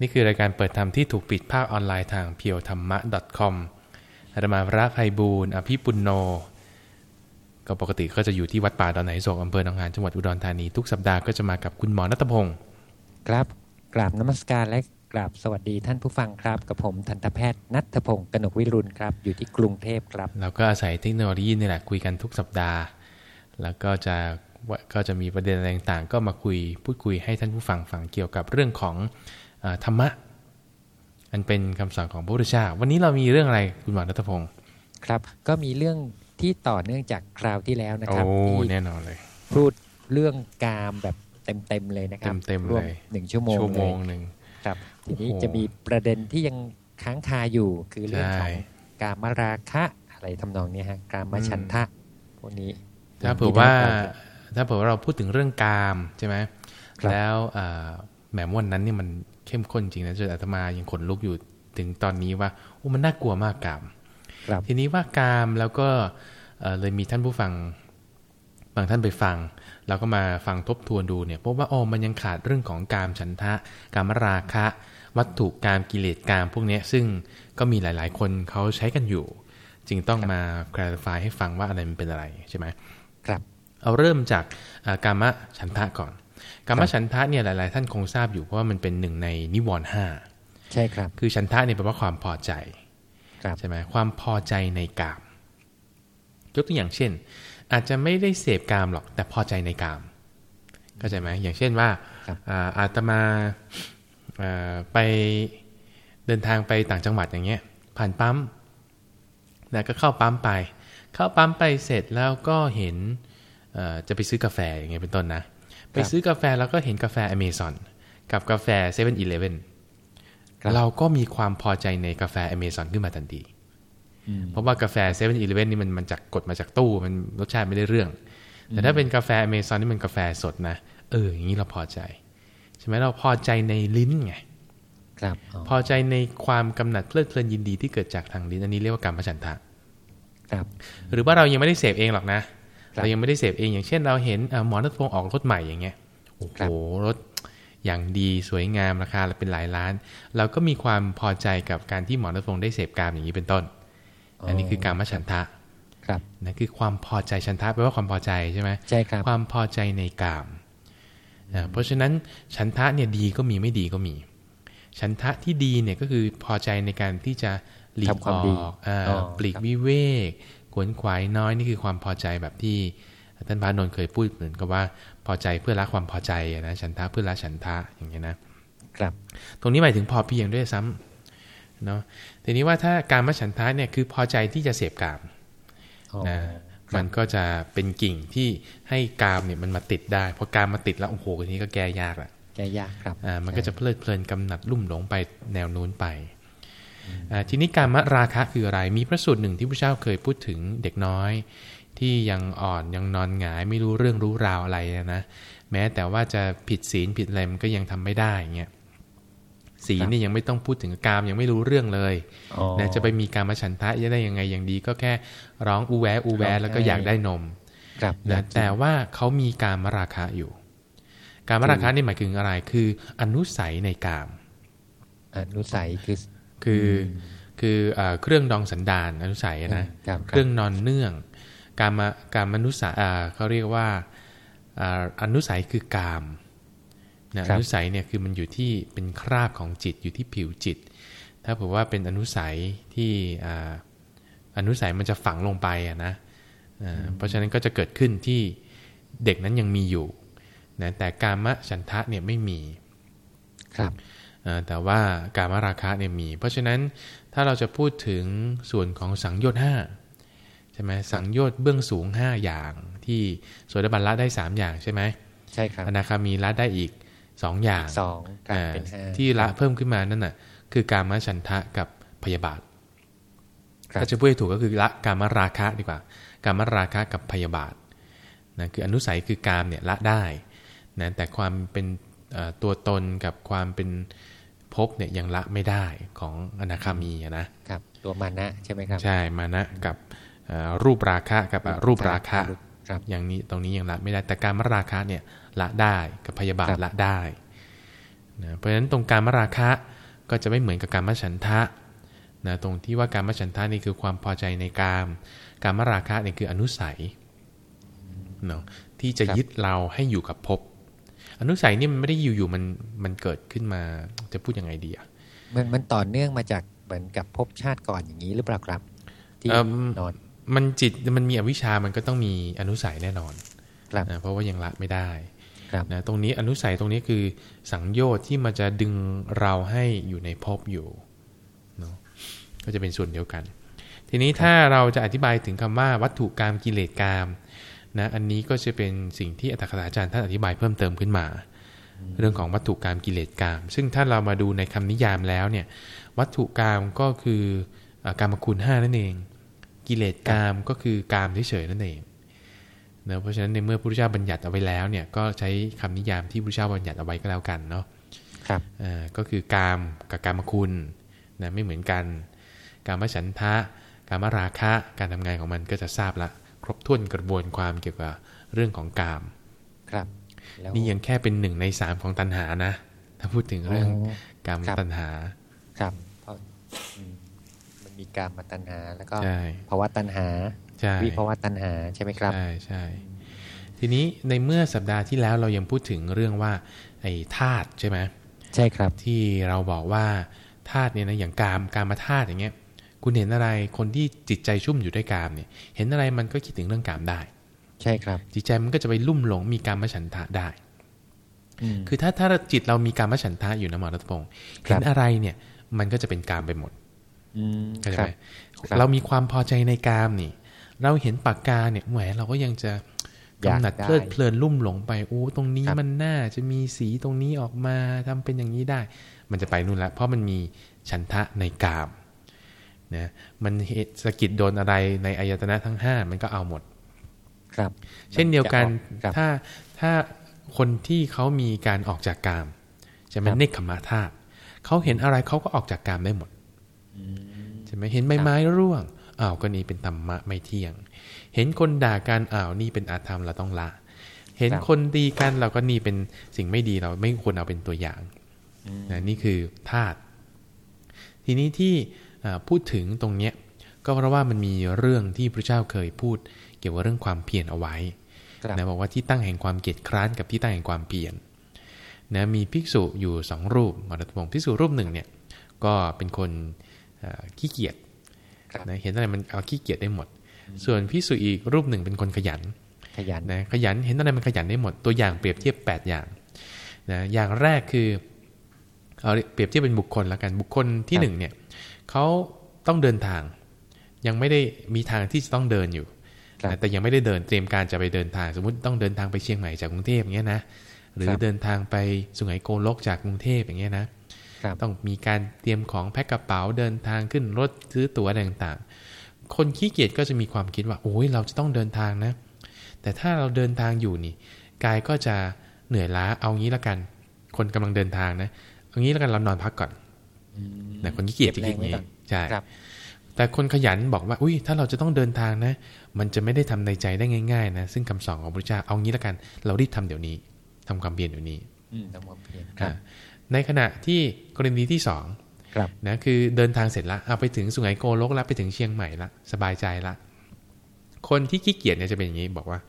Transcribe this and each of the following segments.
นี่คือรายการเปิดธรรมที่ถูกปิดภาคออนไลน์ทางเพียวธรรมะ .com อาตมาพระภัยบูรณ์อภิปุณโน ก็ปกติก็จะอยู่ที่วัดป่าดอนไหนโศกอำเภอหนองหานจังหวัดอุดรธานีทุกสัปดาห์ก็จะมากับคุณหมอนัตพงศ์ครับกราบนมัสการและกราบสวัสดีท่านผู้ฟังครับ กับผมทันตแพทย์นัทพงศ์กนกวิรุณครับ อยู่ที่กรุงเทพครับเราก็อาศัยเทคโนโลยีนี่แหละคุยกันทุกสัปดาห์ แล้วก็จะว่าก็จะมีประเด็นอะไรต่างๆ ก็มาคุยพูดคุยให้ท่านผู้ฟังฟังเกี่ยวกับเรื่องของเออ ธรรมะ อันเป็นคำสอนของพระพุทธเจ้าวันนี้เรามีเรื่องอะไรคุณหมอนัทพงศ์ครับ ก็มีเรื่องที่ต่อเนื่องจากคราวที่แล้วนะครับโอ้ที่แน่นอนเลย พูดเรื่องกามแบบเต็มๆเลยนะครับเต็มๆรวเลยหนึ่งชั่วโมงชั่วโมเลยงหนึ่งครับทีนี้โอ้โหจะมีประเด็นที่ยังค้างคาอยู่คือเรื่องใช่ของกามราคะอะไรทำนองเนี้ยฮะกามฉันทะพวกนี้ ถ้าเผื่อว่าถ้าเผื่อว่าเราพูดถึงเรื่องกามใช่ไหมครับแล้วอ่า แหมวันนั้นนี่มันเข้มข้นจริงนะจนอาตมายังขนลุกอยู่ถึงตอนนี้ว่าโอ้มันน่ากลัวมากกามครับทีนี้ว่ากามแล้วก็เอ่อเลยมีท่านผู้ฟังบางท่านไปฟัง แล้วก็มาฟังทบทวนดูเนี่ยพบว่าอ๋อมันยังขาดเรื่องของกามฉันทะ กามราคะ วัตถุกามกิเลสกามพวกเนี้ยซึ่งก็มีหลาย ๆ คนเขาใช้กันอยู่ จึงต้องมา clarify ให้ฟังว่าอะไรมันเป็นอะไรใช่ไหมครับ เอาเริ่มจากอ่ากามฉันทะก่อน กามฉันทะเนี่ยหลาย ๆ ท่านคงทราบอยู่เพราะว่ามันเป็นหนึ่งในนิวรณ์ห้าใช่ครับ คือฉันทะเนี่ยแปลว่าความพอใจครับใช่ไหมความพอใจในกามยกตัวอย่างเช่น อาจจะไม่ได้เสพกามหรอกแต่พอใจในกามเข้าใจไหมอย่างเช่นว่าครับอ่าอาตมาอ่าไปเดินทางไปต่างจังหวัดอย่างเงี้ย ผ่านปั๊มแล้วก็เข้าปั๊มไป เข้าปั๊มไปเสร็จแล้วก็เห็นเอ่อจะไปซื้อกาแฟอย่างเงี้ยเป็นต้นนะ ไปซื้อกาแฟแล้วก็เห็นกาแฟอเมซอนกับกาแฟเซเว่นอีเลฟเว่นครับเราก็มีความพอใจในกาแฟอเมซอนขึ้นมาทันทีอืมเพราะว่ากาแฟเซเว่นอีเลฟเว่นนี่มันมันจากกดมาจากตู้มันรสชาติไม่ได้เรื่อง แต่ถ้าเป็นกาแฟอเมซอนนี่มันกาแฟสดนะ เออ อย่างนี้เราพอใจ ใช่ไหมเราพอใจในลิ้นไงครับอ๋อพอใจในความกำหนัดเพลิดเพลินยินดีที่เกิดจากทางลิ้นอันนี้เรียกว่ากรรมฉันทะครับ หรือว่าเรายังไม่ได้เสพเองหรอกนะครับ เรายังไม่ได้เสพเองอย่างเช่นเราเห็นเอ่อหมอนัทพงศ์ออกรถใหม่อย่างเงี้ยโอ้ครัโหบรถอย่างดีสวยงามราคาเป็นหลายล้าน เราก็มีความพอใจกับการที่หมอนัทพงศ์ได้เสพกามอย่างนี้เป็นต้น อันนี้คือการมฉันทะครับนะคือความพอใจฉันทะแปลว่าความพอใจใช่ไหมใช่ครับความพอใจในกามอ่าเพราะฉะนั้นฉันทะเนี่ยดีก็มีไม่ดีก็มี ฉันทะที่ดีเนี่ยก็คือพอใจในการที่จะหลีกทำควาอมดีอกอ่าอ๋อปลีกครับวิเวก ขวนขวายน้อยนี่คือความพอใจแบบที่ท่านพระนนท์เคยพูดเหมือนกับว่าพอใจเพื่อละความพอใจอะนะฉันทะเพื่อละฉันทะอย่างเงี้ยนะครับ ตรงนี้หมายถึงพอเพียงด้วยซ้ำเนาะทีนี้ว่าถ้าการมฉันทะเนี่ยคือพอใจที่จะเสพกามอ๋อนะครับมันก็จะเป็นกิ่งที่ให้กามเนี่ยมันมาติดได้พอกามมาติดแล้วโอ้โหทีนี้ก็แก้ยากละแกยากครับอ่ามันก็จะเพลิดเพลินกำหนัดลุ่มหลงไปแนวนู้นไปอ่า ทีนี้การมราคะคืออะไร มีพระสูตรหนึ่งที่พระเจ้าเคยพูดถึงเด็กน้อย ที่ยังอ่อนยังนอนหงายไม่รู้เรื่องรู้ราวอะไรนะแม้แต่ว่าจะผิดศีลผิดอะไรมันก็ยังทำไม่ได้อย่างเงี้ยศีลนี่ยังไม่ต้องพูดถึงกามยังไม่รู้เรื่องเลยอ๋อนะจะไปมีการมาฉันทะได้ยังไงอย่างดีก็แค่ร้องอูแวะอูแวะแล้วก็อยากได้นมครับนะแต่ว่าเขามีการมราคะอยู่ การมราคะนี่หมายถึงอะไรคืออนุสัยในกาม อนุสัยคือ คือ คือเอ่อเครื่องดองสันดานอนุสัยนะครับเครื่องนอนเนื่อง การมาการมนุษย์อ่าเขาเรียกว่าอ่าอนุสัยคือกามนะอนุสัยเนี่ยคือมันอยู่ที่เป็นคราบของจิตอยู่ที่ผิวจิต ถ้าเผื่อว่าเป็นอนุสัยที่อ่าอนุสัยมันจะฝังลงไปอะนะอ่าเพราะฉะนั้นก็จะเกิดขึ้นที่เด็กนั้นยังมีอยู่นะแต่กามฉันทะเนี่ยไม่มีครับอ่า แต่ว่าการมราคะเนี่ยมี เพราะฉะนั้นถ้าเราจะพูดถึงส่วนของสังโยชน์ห้าใช่ไหมสังโยชน์เบื้องสูง 5 อย่างที่โสดาบันละได้ 3 อย่างใช่ไหมใช่ครับอนาคามีละได้อีก 2 อย่างสองกลายอ่าเป็นห้าที่ละเพิ่มขึ้นมานั่นน่ะคือการมฉันทะกับพยาบาทครับถ้าจะพูดให้ถูกก็คือละการมราคะดีกว่า การมราคะกับพยาบาทนะคืออนุสัยคือการเนี่ยละได้นะแต่ความเป็นเอ่อตัวตนกับความเป็น ภพเนี่ยยังละไม่ได้ของอนาคามีอะนะครับ ตัวมานะใช่ไหมครับ ใช่มานะกับเอ่อรูปราคะกับอรูปราคะครับอย่างนี้ตรงนี้ยังละไม่ได้แต่การมราคะเนี่ยละได้กับพยาบาทครับละได้นะเพราะฉะนั้นตรงการมราคะก็จะไม่เหมือนกับการมฉันทะนะตรงที่ว่าการมฉันทะนี่คือความพอใจในกามการมราคะนี่คืออนุสัยเนาะที่จะยึดเราให้อยู่กับภพ อนุสัยนี่มันไม่ได้อยู่ๆมันมันเกิดขึ้นมาจะพูดยังไงดีอะมันมันต่อเนื่องมาจากเหมือนกับภพชาติก่อนอย่างนี้หรือเปล่าครับที่นอนมันจิตมันมีอวิชามันก็ต้องมีอนุสัยแน่นอนนะเพราะว่ายังละไม่ได้นะตรงนี้อนุสัยตรงนี้คือสังโยชน์ที่มันจะดึงเราให้อยู่ในภพอยู่เนาะก็จะเป็นส่วนเดียวกัน ทีนี้ถ้าเราจะอธิบายถึงคำว่าวัตถุกรรมกิเลสกรรม นะอันนี้ก็จะเป็นสิ่งที่อัตถกถาจารย์ท่านอธิบายเพิ่มเติมขึ้นมา เรื่องของวัตถุกรรมกิเลสกรรมซึ่งถ้าเรามาดูในคำนิยามแล้วเนี่ยวัตถุกรรมก็คือกรรมคุณห้านั่นเอง กิเลสกรรมก็คือกรรมเฉยๆนั่นเองเนะเพราะฉะนั้นในเมื่อพระพุทธเจ้าบัญญัติเอาไว้แล้วเนี่ยก็ใช้คำนิยามที่พระพุทธเจ้าบัญญัติเอาไว้ก็แล้วกันเนาะครับอ่าก็คือกามกับกามคุณนะไม่เหมือนกัน กามฉันทะ กามราคะ การทำงานของมันก็จะทราบละ ครบถ้วนกระบวนความเกี่ยวกับเรื่องของกาม ครับนี่ยังแค่เป็นหนึ่งในสามของตัณหานะ ถ้าพูดถึงเรื่องกามตัณหา ครับเพราะมันมีกามมาตัณหาแล้วก็ภาวะตัณหาวิภาวะตัณหาใช่ไหมครับใช่ใช่ทีนี้ในเมื่อสัปดาห์ที่แล้วเรายังพูดถึงเรื่องว่าไอ้ธาตุใช่ไหมใช่ครับที่เราบอกว่าธาตุเนี่ยนะอย่างกามกามมาธาตุอย่างเงี้ย คุณเห็นอะไรคนที่จิตใจชุ่มอยู่ด้วยกามเนี่ยเห็นอะไรมันก็คิดถึงเรื่องกามได้ ใช่ครับ จิตใจมันก็จะไปลุ่มหลงมีการมฉันทะได้คือถ้าถ้าจิตเรามีการมฉันทะอยู่นะหมอรัตพงศ์เห็นอะไรเนี่ย มันก็จะเป็นกามไปหมดเข้าใจไหมเรามีความพอใจในกามนี่ เราเห็นปากกาเนี่ยแหมเราก็ยังจะกำหนัดเพลิดเพลินลุ่มหลงไปโอ้ตรงนี้มันน่าจะมีสีตรงนี้ออกมาทำเป็นอย่างนี้ได้ มันจะไปนู่นละเพราะมันมีฉันทะในกาม นะมันสกิดโดนอะไรในอายตนะทั้งห้ามันก็เอาหมด ครับ เช่นเดียวกันถ้าถ้าคนที่เขามีการออกจากกามจะเป็นเนคขมาธาตุเขาเห็นอะไรเขาก็ออกจากกามได้หมดใช่ไหมเห็นใบไม้ร่วงอ้าวก็นี่เป็นธรรมะไม่เที่ยง เห็นคนด่ากันอ้าวนี่เป็นอาธรรมเราต้องละ เห็นคนดีกันเราก็นี่เป็นสิ่งไม่ดีเราไม่ควรเอาเป็นตัวอย่างนะนี่คือธาตุทีนี้ที่ พูดถึงตรงเนี้ยก็เพราะว่ามันมีเรื่องที่พระเจ้าเคยพูด เกี่ยวกับเรื่องความเพียรเอาไว้นะบอกว่าที่ตั้งแห่งความเกียจคร้านกับที่ตั้งแห่งความเพียรนะมีภิกษุอยู่สองรูปมรดพงศ์ภิกษุรูปหนึ่งเนี่ยก็เป็นคนขี้เกียจนะเห็นอะไรมันเอาขี้เกียจได้หมด ส่วนพิสุอีกรูปหนึ่งเป็นคนขยันขยันนะขยันเห็นอะไรมันขยันได้หมดตัวอย่างเปรียบเทียบ 8 อย่างนะอย่างแรกคือเอาเปรียบเทียบเป็นบุคคลแล้วกันบุคคลที่หนึ่งเนี่ย เขาต้องเดินทาง ยังไม่ได้มีทางที่จะต้องเดินอยู่นะแต่ยังไม่ได้เดินเตรียมการจะไปเดินทาง สมมุติต้องเดินทางไปเชียงใหม่จากกรุงเทพอย่างเงี้ยนะหรือเดินทางไปสุไหงโกลกจากกรุงเทพอย่างเงี้ยนะต้องมีการเตรียมของแพ็คกระเป๋าเดินทางขึ้นรถซื้อตั๋วต่างๆ คนขี้เกียจก็จะมีความคิดว่า โอ้ยเราจะต้องเดินทางนะ แต่ถ้าเราเดินทางอยู่นี่กายก็จะเหนื่อยล้าเอางี้ละกัน คนกำลังเดินทางนะเอางี้ละกันเรานอนพักก่อน แต่คนขี้เกียจจะคิดอย่างนี้ใช่แต่คนขยันบอกว่า อุ้ยถ้าเราจะต้องเดินทางนะ มันจะไม่ได้ทำในใจได้ง่ายๆ นะ ซึ่งคำสอนของพระเจ้าเอางี้ละกัน เรารีบทำเดี๋ยวนี้ทำความเพียรเดี๋ยวนี้ทำความเพียรในขณะที่กรณีที่สองนะคือเดินทางเสร็จละเอาไปถึงสุไหงโกลกแล้วไปถึงเชียงใหม่ละสบายใจละคนที่ขี้เกียจเนี่ยจะเป็นอย่างนี้บอกว่า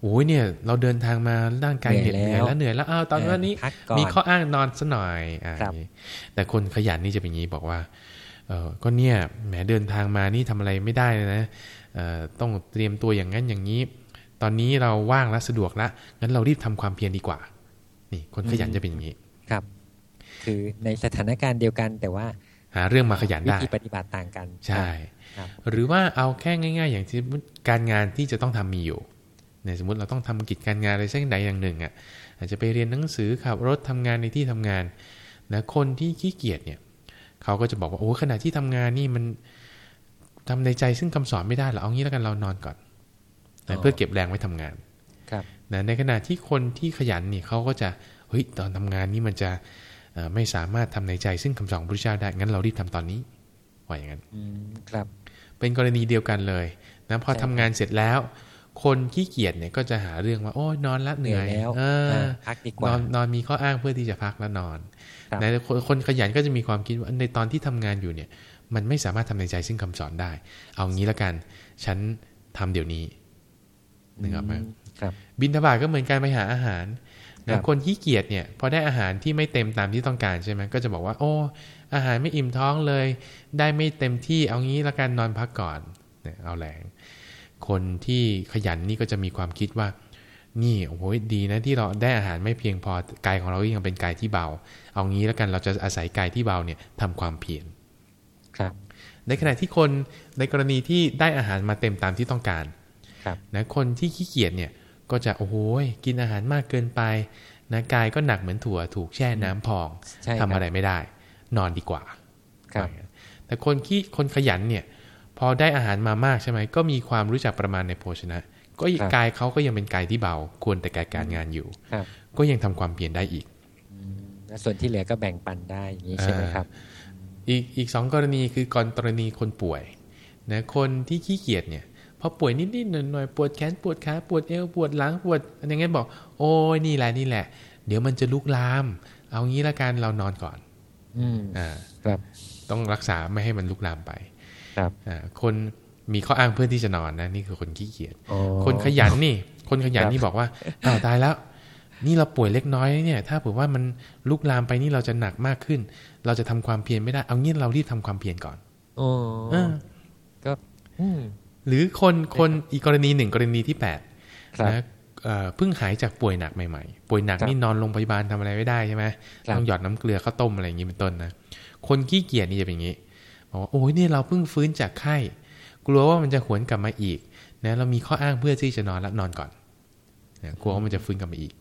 โอ้ยเนี่ย เราเดินทางมาร่างกายเหนื่อยแล้วเหนื่อยแล้วอ้าวตอนนี้มีข้ออ้างนอนซะหน่อยอ่าแต่คนขยันนี่จะเป็นอย่างนี้บอกว่าเออก็เนี่ยแหมเดินทางมานี่ทำอะไรไม่ได้เลยนะเอ่อต้องเตรียมตัวอย่างนั้นอย่างนี้ ตอนนี้เราว่างแล้วสะดวกแล้วงั้นเรารีบทำความเพียรดีกว่า นี่คนขยันจะเป็นอย่างนี้ ครับ คือในสถานการณ์เดียวกันแต่ว่า หาเรื่องมาขยันได้วิธีปฏิบัติต่างกัน ใช่ หรือว่าเอาแค่ง่าย ๆ อย่างที่การงานที่จะต้องทำมีอยู่ ในสมมติเราต้องทำกิจการงานอะไรสักใดอย่างหนึ่งอะอาจจะไปเรียนหนังสือขับรถทำงานในที่ทำงานนะคนที่ขี้เกียจเนี่ยเขาก็จะบอกว่าโอ้ขณะที่ทำงานนี่มันทำในใจซึ่งคำสอนไม่ได้หรอเอางี้แล้วกันเรานอนก่อนนะเพื่อเก็บแรงไว้ทำงานครับนะในขณะที่คนที่ขยันนี่เขาก็จะเฮ้ยตอนทำงานนี้มันจะไม่สามารถทำในใจซึ่งคำสอนพระเจ้าได้งั้นเรารีบทำตอนนี้ว่าอย่างนั้นครับ เป็นกรณีเดียวกันเลยนะพอทำงานเสร็จแล้ว คนขี้เกียจเนี่ยก็จะหาเรื่องว่าโอ้ยนอนละเหนื่อยแล้วเออพักดีกนว่าอนนอนมีข้ออ้างเพื่อที่จะพักแล้วนอนครับนะคนคนขยันก็จะมีความคิดว่าในตอนที่ทำงานอยู่เนี่ย มันไม่สามารถทำในใจซึ่งคำสอนได้ เอางี้ละกัน ฉันทำเดี๋ยวนี้นึกออกไหมครับบินทบาทก็เหมือนการไปหาอาหารครันะบคนขี้เกียจเนี่ยพอได้อาหารที่ไม่เต็มตามที่ต้องการใช่ไหมก็จะบอกว่า โอ้ อาหารไม่อิ่มท้องเลย ได้ไม่เต็มที่เอางี้ละกันนอนพักก่อนเนี่ยเอาแรง คนที่ขยันนี่ก็จะมีความคิดว่า นี่โอ้โหดีนะที่เราได้อาหารไม่เพียงพอกายของเราก็ยังเป็นกายที่เบา เอางี้แล้วกันเราจะอาศัยกายที่เบาเนี่ยทำความเพียรครับ ในขณะที่คนในกรณีที่ได้อาหารมาเต็มตามที่ต้องการครับนะคนที่ขี้เกียจเนี่ยก็จะโอ้โหกินอาหารมากเกินไปนะกายก็หนักเหมือนถั่วถูกแช่น้ำพองใช่คทำรับอะไรไม่ได้ นอนดีกว่าครับแต่คนขี้คนขยันเนี่ย พอได้อาหารมามากใช่ไหมก็มีความรู้จักประมาณในโภชนะ ก็ครับกายเขาก็ยังเป็นกายที่เบา ควรแต่แก่การงานอยู่ครับก็ยังทำความเพียรได้อีกแล้วส่วนที่เหลือก็แบ่งปันได้อย่างนี้ใช่ไหมครับ อีกอีกสองกรณีคือกรณีคนป่วยนะคนที่ขี้เกียจเนี่ยพอป่วยนิดๆหน่อยๆปวดแขนปวดขาปวดเอวปวดหลังปวดอะไรเงี้ยบอก โอ้ยนี่แหละนี่แหละ เดี๋ยวมันจะลุกลาม เอางี้ละกันเรานอนก่อน อืมอ่าครับ ต้องรักษาไม่ให้มันลุกลามไป ครับอ่าคนมีข้ออ้างเพื่อที่จะนอนนะนี่คือคนขี้เกียจอ๋อคนขยันนี่ คนขยันครับนี่บอกว่าอ้าวตายแล้ว นี่เราป่วยเล็กน้อยเนี่ย ถ้าเผื่อว่ามันลุกลามไปนี่เราจะหนักมากขึ้น เราจะทำความเพียรไม่ได้เอางี้เรารีบทำความเพียรก่อนโอ้เออก็อืมหรือคนคนอีกกรณีหนึ่งกรณีที่แปดครับนะเอ่อเพิ่งหายจากป่วยหนักใหม่ๆ ป่วยหนักครับนี่นอนโรงพยาบาลทำอะไรไม่ได้ใช่ไหมครับต้องหยอดน้ำเกลือข้าวต้มอะไรอย่างนี้เป็นต้นนะคนขี้เกียจนี่จะเป็นอย่างนี้ บอกว่าโอ้ยเนี่ยเราเพิ่งฟื้นจากไข้ กลัวว่ามันจะหวนกลับมาอีกนะเรามีข้ออ้างเพื่อที่จะนอนแล้วนอนก่อนนะกลัวว่ามันจะฟื้นกลับมาอีก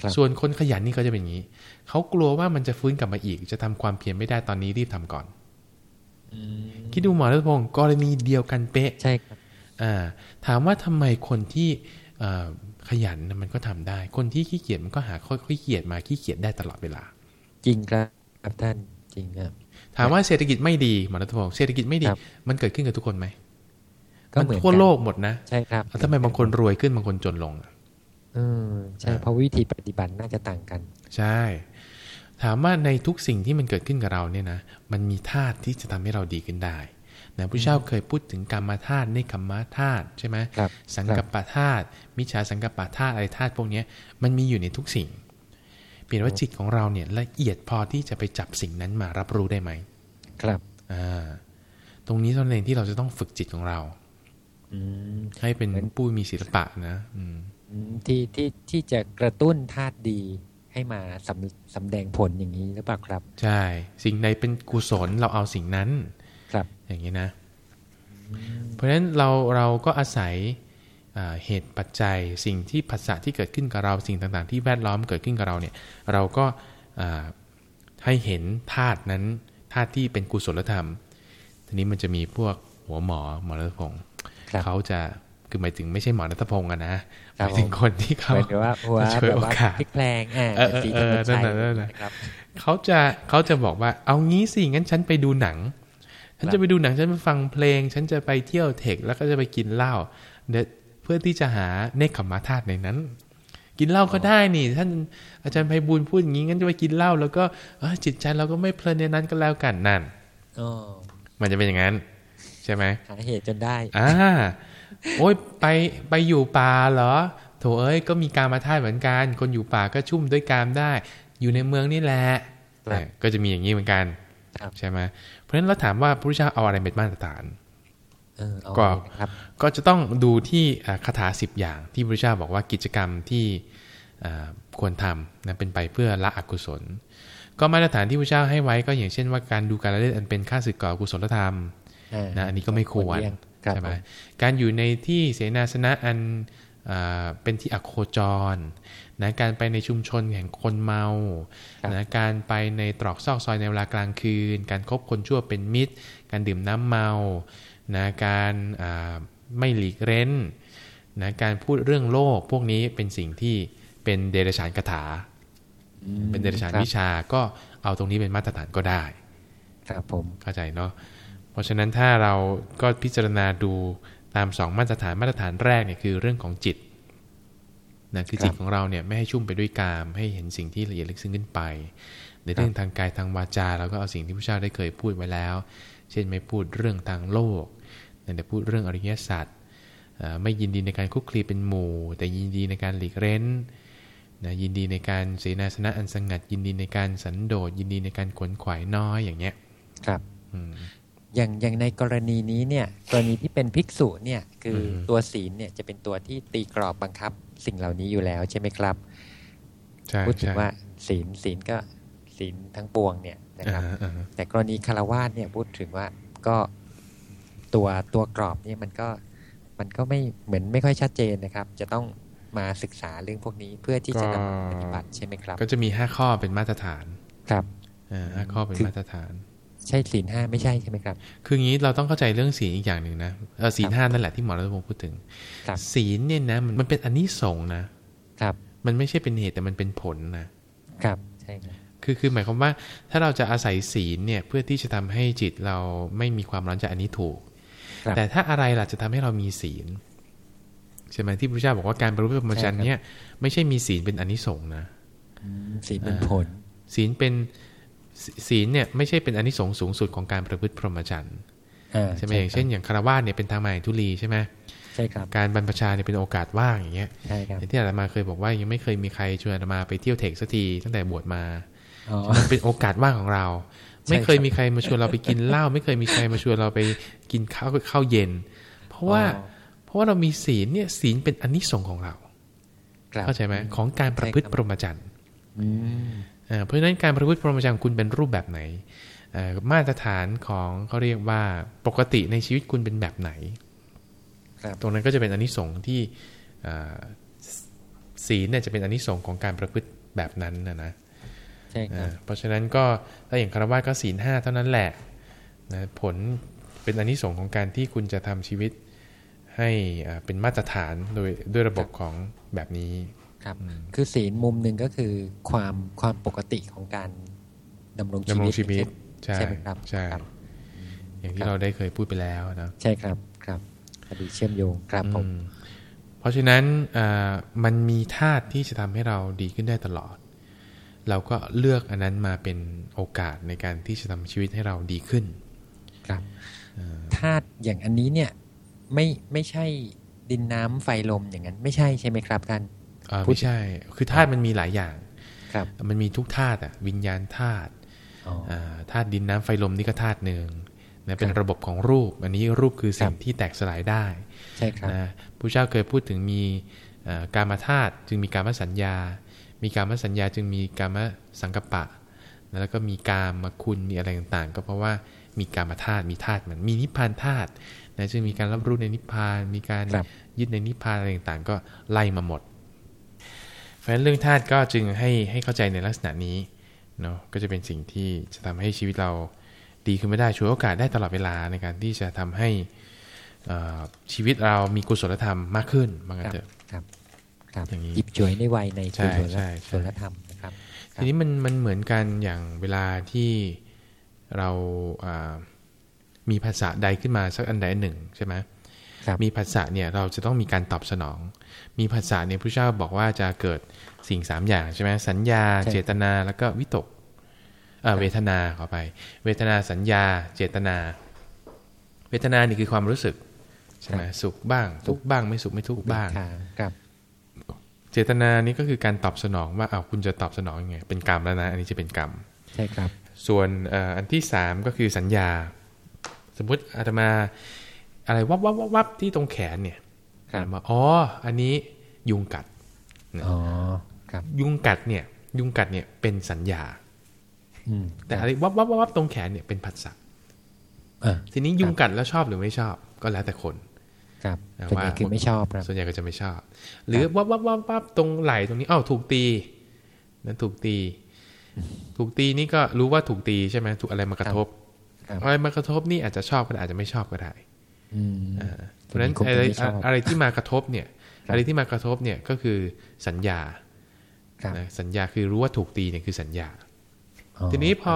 ครับส่วนคนขยันนี่ก็จะเป็นอย่างนี้ เขากลัวว่ามันจะฟื้นกลับมาอีก จะทำความเพียรไม่ได้ตอนนี้รีบทำก่อนอืมคิดดูหมอรัตพงศ์กรณีเดียวกันเป๊ะใช่ครับอ่าถามว่าทำไมคนที่เอ่อขยันน่ะมันก็ทำได้ คนที่ขี้เกียจมันก็หาค่อยๆเกียจมาขี้เกียจได้ตลอดเวลา จริงครับครับท่านจริงครับ ถามว่าเศรษฐกิจไม่ดีหมอรัตพงศ์เศรษฐกิจไม่ดีครับมันเกิดขึ้นกับทุกคนไหมก็มันเหมือนทั่วกันโลกหมดนะใช่ครับแล้วทำไมบางคนรวยขึ้นบางคนจนลงอะเออใช่อ่าเพราะวิธีปฏิบัติน่าจะต่างกัน ใช่ ถามว่าในทุกสิ่งที่มันเกิดขึ้นกับเราเนี่ยนะมันมีธาตุที่จะทำให้เราดีขึ้นได้นะพระเจ้าเคยพูดถึงกรรมธาตุในกรรมธาตุใช่ไหมครับสังกัปปะธาตุมิจฉาสังกัปปะธาตุอะไรธาตุพวกเนี้ยมันมีอยู่ในทุกสิ่ง เปลี่ยนว่าจิตของเราเนี่ยละเอียดพอที่จะไปจับสิ่งนั้นมารับรู้ได้ไหมครับอ่าตรงนี้เท่านั้นเองที่เราจะต้องฝึกจิตของเราอืมให้เป็นเหมือนผู้มีศิลปะนะอืมอืมที่ที่ที่จะกระตุ้นธาตุดีให้มาสำสำแดงผลอย่างนี้หรือเปล่าครับ ใช่ สิ่งใดเป็นกุศลเราเอาสิ่งนั้น ครับ อย่างนี้นะ เพราะฉะนั้นเราเราก็อาศัยอ่า เหตุปัจจัยสิ่งที่ภาษาที่เกิดขึ้นกับเราสิ่งต่างๆ ที่แวดล้อมเกิดขึ้นกับเราเนี่ยเราก็อ่าให้เห็นธาตุนั้นธาตุที่เป็นกุศลธรรม ทีนี้มันจะมีพวกหัวหมอหมอรัตพงศ์ครับเขาจะคือหมายถึงไม่ใช่หมอรัตพงศ์อะนะหครับมายถึงคนที่เขาหมายถึงว่าหัวช่วยแบบว่าโอกาสพลิกแพลงอ่าเออเออสีเอธรรมอชัยนั่นน่ะนั่นน่ะนะครับเขาจะเขาจะบอกว่าเอางี้สิงั้นฉันไปดูหนัง ฉันจะไปดูหนังฉันไปฟังเพลง ฉันจะไปเที่ยวเทคแล้วก็จะไปกินเหล้าเดยวเพื่อที่จะหาเนคขมมาธาตุในนั้น กินเหล้าก็ได้นี่ ท่านอาจารย์ไพบูลย์พูดอย่างนี้งั้นจะไปกินเหล้าแล้วก็เออจิตใจเราก็ไม่เพลินในนั้นก็แล้วกันนั่นอ๋อมันจะเป็นอย่างนั้น ใช่ไหมหาเหตุจนได้อ่าโอ้ยไปไปอยู่ป่าเหรอโถเอ้ยก็มีการมาท่าตุเหมือนกัน คนอยู่ป่าก็ชุ่มด้วยกามได้ อยู่ในเมืองนี่แหละครับเออก็จะมีอย่างนี้เหมือนกันครับใช่ไหมเพราะฉะนั้นเราถามว่าพระพุทธเจ้าเอาอะไรเป็นมาตรฐานเออเอา ก็เลยนะครับก็จะต้องดูที่อ่าคาถาสิบอย่างที่พระพุทธเจ้าบอกว่ากิจกรรมที่อ่าควรทำนะเป็นไปเพื่อละอกุศล ก็มาตรฐานที่พระพุทธเจ้าให้ไว้ก็อย่างเช่นว่าการดูการละเล่นอันเป็นค่าศึกก่ออกุศลธรรมอ่านะอันนี้ก็ไม่ควรเลี่ยงครับใช่ไหมผการอยู่ในที่เสนาสนะอันอ่าเป็นที่อโคจรนะการไปในชุมชนแห่งคนเมานะการไปในตรอกซอกซอยในเวลากลางคืน การคบคนชั่วเป็นมิตร การดื่มน้ำเมา นะการอ่าไม่หลีกเร้นนะการพูดเรื่องโลกพวกนี้เป็นสิ่งที่เป็นเดรัจฉานคาถาอืมเป็นเดรัจฉานครับวิชาก็เอาตรงนี้เป็นมาตรฐานก็ได้ ครับผมเข้าใจเนาะเพราะฉะนั้นถ้าเราก็พิจารณาดูตามสองมาตรฐานมาตรฐานแรกเนี่ยคือเรื่องของจิตนะคือจิตของเราเนี่ยไม่ให้ชุ่มไปด้วยกาม ให้เห็นสิ่งที่ละเอียดลึกซึ้งขึ้นไป ในเรื่องทางกายทางวาจาเราก็เอาสิ่งที่พระเจ้าได้เคยพูดไว้แล้ว เช่นไม่พูดเรื่องทางโลก แต่พูดเรื่องอริยสัจไม่ยินดีในการคุกคลีเป็นหมู่ แต่ยินดีในการหลีกเร้นนะยินดีในการเสนาสนะอันสงัด ยินดีในการสันโดษยินดีในการขวนขวายน้อยอย่างเงี้ยครับอย่างอย่างในกรณีนี้เนี่ยกรณีที่เป็นภิกษุเนี่ยคือตัวศีลเนี่ยจะเป็นตัวที่ตีกรอบบังคับ สิ่งเหล่านี้อยู่แล้วใช่ไหมครับพูดถึงว่าศีลศีลก็ศีลทั้งปวงเนี่ยนะครับ แต่กรณีคารวาสเนี่ยพูดถึงว่าก็ ตัวตัวกรอบนี่มันก็มันก็ไม่เหมือนไม่ค่อยชัดเจนนะครับ จะต้องมาศึกษาเรื่องพวกนี้เพื่อที่จะนำปฏิบัติใช่ไหมครับ ก็จะมีห้าข้อเป็นมาตรฐานครับห้าข้อเป็นมาตรฐาน ใช่ศีลห้าไม่ใช่ใช่ไหมครับ คืองี้เราต้องเข้าใจเรื่องศีลอีกอย่างหนึ่งนะศีลห้านั่นแหละที่หมอรัตพงศ์พูดถึงศีลเนี่ยนะมันเป็นอันนี้ส่งนะครับ มันไม่ใช่เป็นเหตุแต่มันเป็นผลนะครับใช่ครับคือคือหมายความว่าถ้าเราจะอาศัยศีลเนี่ยเพื่อที่จะทำให้จิตเราไม่มีความร้อนใจอันนี้ถูก แต่ถ้าอะไรล่ะจะทำให้เรามีศีลใช่ไหมที่พระเจ้าบอกว่าการบรรลุธรรมจันทร์เนี่ยไม่ใช่มีศีลเป็นอนิสงส์นะศีลเป็นผล ศีลเป็นศีลเนี่ยไม่ใช่เป็นอนิสงส์สูงสุดของการประพฤติพรหมจรรย์ใช่ไหมอย่างเช่นอย่างคารวะเนี่ยเป็นทางใหม่ทุลีใช่ไหมใช่ครับการบรรพชาเนี่ยเป็นโอกาสว่างอย่างเงี้ยใช่ครับที่อาตมาเคยบอกว่ายังไม่เคยมีใครชวนอาตมาไปเที่ยวเทคสักทีตั้งแต่บวชมามันเป็นโอกาสว่างของเรา ไม่เคยมีใครมาชวนเราไปกินเหล้าไม่เคยมีใครมาชวนเราไปกินข้าวข้าวเย็น เพราะว่าเพราะว่าเรามีศีลเนี่ยศีลเป็นอนนิสงส์ของเราเข้าใจไหมของการประพฤติพรหมจรรย์เพราะฉะนั้นการประพฤติพรหมจรรย์คุณเป็นรูปแบบไหนมาตรฐานของเขาเรียกว่าปกติในชีวิตคุณเป็นแบบไหนตรงนั้นก็จะเป็นอนนิสงส์ที่ศีลเนี่ยจะเป็นอนนิสงส์ของการประพฤติแบบนั้นนะนะ ใช่ครับเพราะฉะนั้นก็ถ้าอย่างคารวะก็ศีลห้าเท่านั้นแหละนะผลเป็นอนนิสงส์ของการที่คุณจะทำชีวิตให้เป็นมาตรฐานโดยด้วยระบบของแบบนี้ครับคือศีลมุมหนึ่งก็คือความความปกติของการดำรงชีวิตชีวิตใช่ไหมครับใช่อย่างที่เราได้เคยพูดไปแล้วนะใช่ครับครับพอดีเชื่อมโยงครับผมเพราะฉะนั้นมันมีธาตุที่จะทำให้เราดีขึ้นได้ตลอด เราก็เลือกอันนั้นมาเป็นโอกาสในการที่จะทำชีวิตให้เราดีขึ้น ครับธาตุอย่างอันนี้เนี่ยไม่ไม่ใช่ดินน้ำไฟลมอย่างนั้น ไม่ใช่ใช่ไหมครับท่านไม่ใช่ คือธาตุมันมีหลายอย่าง ครับ มันมีทุกธาตุอะ วิญญาณธาตุธาตุดินน้ำไฟลมนี่ก็ธาตุหนึ่งนะเป็นระบบของรูป อันนี้รูปคือสิ่งที่แตกสลายได้ใช่ครับนะพระเจ้าเคยพูดถึงมีการมาธาตุจึงมีการมสัญญา มีการมสัญญาจึงมีการมสังกปะ แล้วก็มีการมาคุณมีอะไรต่างๆ ก็เพราะว่ามีการมาธาตุมีธาตุมันมีนิพพานธาตุนะจึงมีการรับรู้ในนิพพาน มีการยึดในนิพพานอะไรต่างๆ ก็ไล่มาหมด เพราะฉะนั้นเรื่องธาตุก็จึงให้ให้เข้าใจในลักษณะนี้เนาะก็จะเป็นสิ่งที่จะทำให้ชีวิตเราดีขึ้นไม่ได้ช่วยโอกาสได้ตลอดเวลาในการที่จะทำให้ชีวิตเรามีกุศลธรรมมากขึ้นบางอันเถอะครับครับ อย่างนี้หยิบฉวยในวัยในกุศลธรรมนะครับ ทีนี้มันมันเหมือนกันอย่างเวลาที่เรามีภาษาใดขึ้นมาสักอันใดหนึ่งใช่ไหมมีภาษาเนี่ยเราจะต้องมีการตอบสนอง มีภาษาเนี่ยพระเจ้าบอกว่าจะเกิดสิ่งสามอย่างใช่ไหมสัญญา เจตนาแล้วก็วิตกเวทนาขอไป เวทนาสัญญา เจตนา เวทนานี่คือความรู้สึกใช่ไหมสุขบ้าง ทุกบ้างไม่สุขไม่ทุกบ้างครับ เจตนานี่ก็คือการตอบสนองว่าเอาคุณจะตอบสนองยังไง เป็นกรรมแล้วนะ อันนี้จะเป็นกรรมใช่ครับ ส่วนอันที่สามก็คือสัญญา สมมุติอาตมาอะไรวับวับวับวับที่ตรงแขนเนี่ยมาอ๋ออันนี้ยุงกัดอ๋อครับ ยุงกัดเนี่ย ยุงกัดเนี่ยเป็นสัญญาแต่อะไรวับวับวับตรงแขนเนี่ยเป็นผัสสะทีนี้ยุงกัดแล้วชอบหรือไม่ชอบ ก็แล้วแต่คน ครับส่วนใหญ่คือไม่ชอบส่วนใหญ่ก็จะไม่ชอบ หรือวับวับวับวับตรงไหล่ตรงนี้อ้าวถูกตีนั้นถูกตี ถูกตีนี่ก็รู้ว่าถูกตีใช่ไหมถูกอะไรมากระทบอะไรมากระทบนี่อาจจะชอบก็ได้อาจจะไม่ชอบก็ได้เพราะฉะนั้นอะไรอะไรที่มากระทบเนี่ย อะไรที่มากระทบเนี่ยก็คือสัญญาสัญญาคือรู้ว่าถูกตีเนี่ยคือสัญญา ทีนี้พอ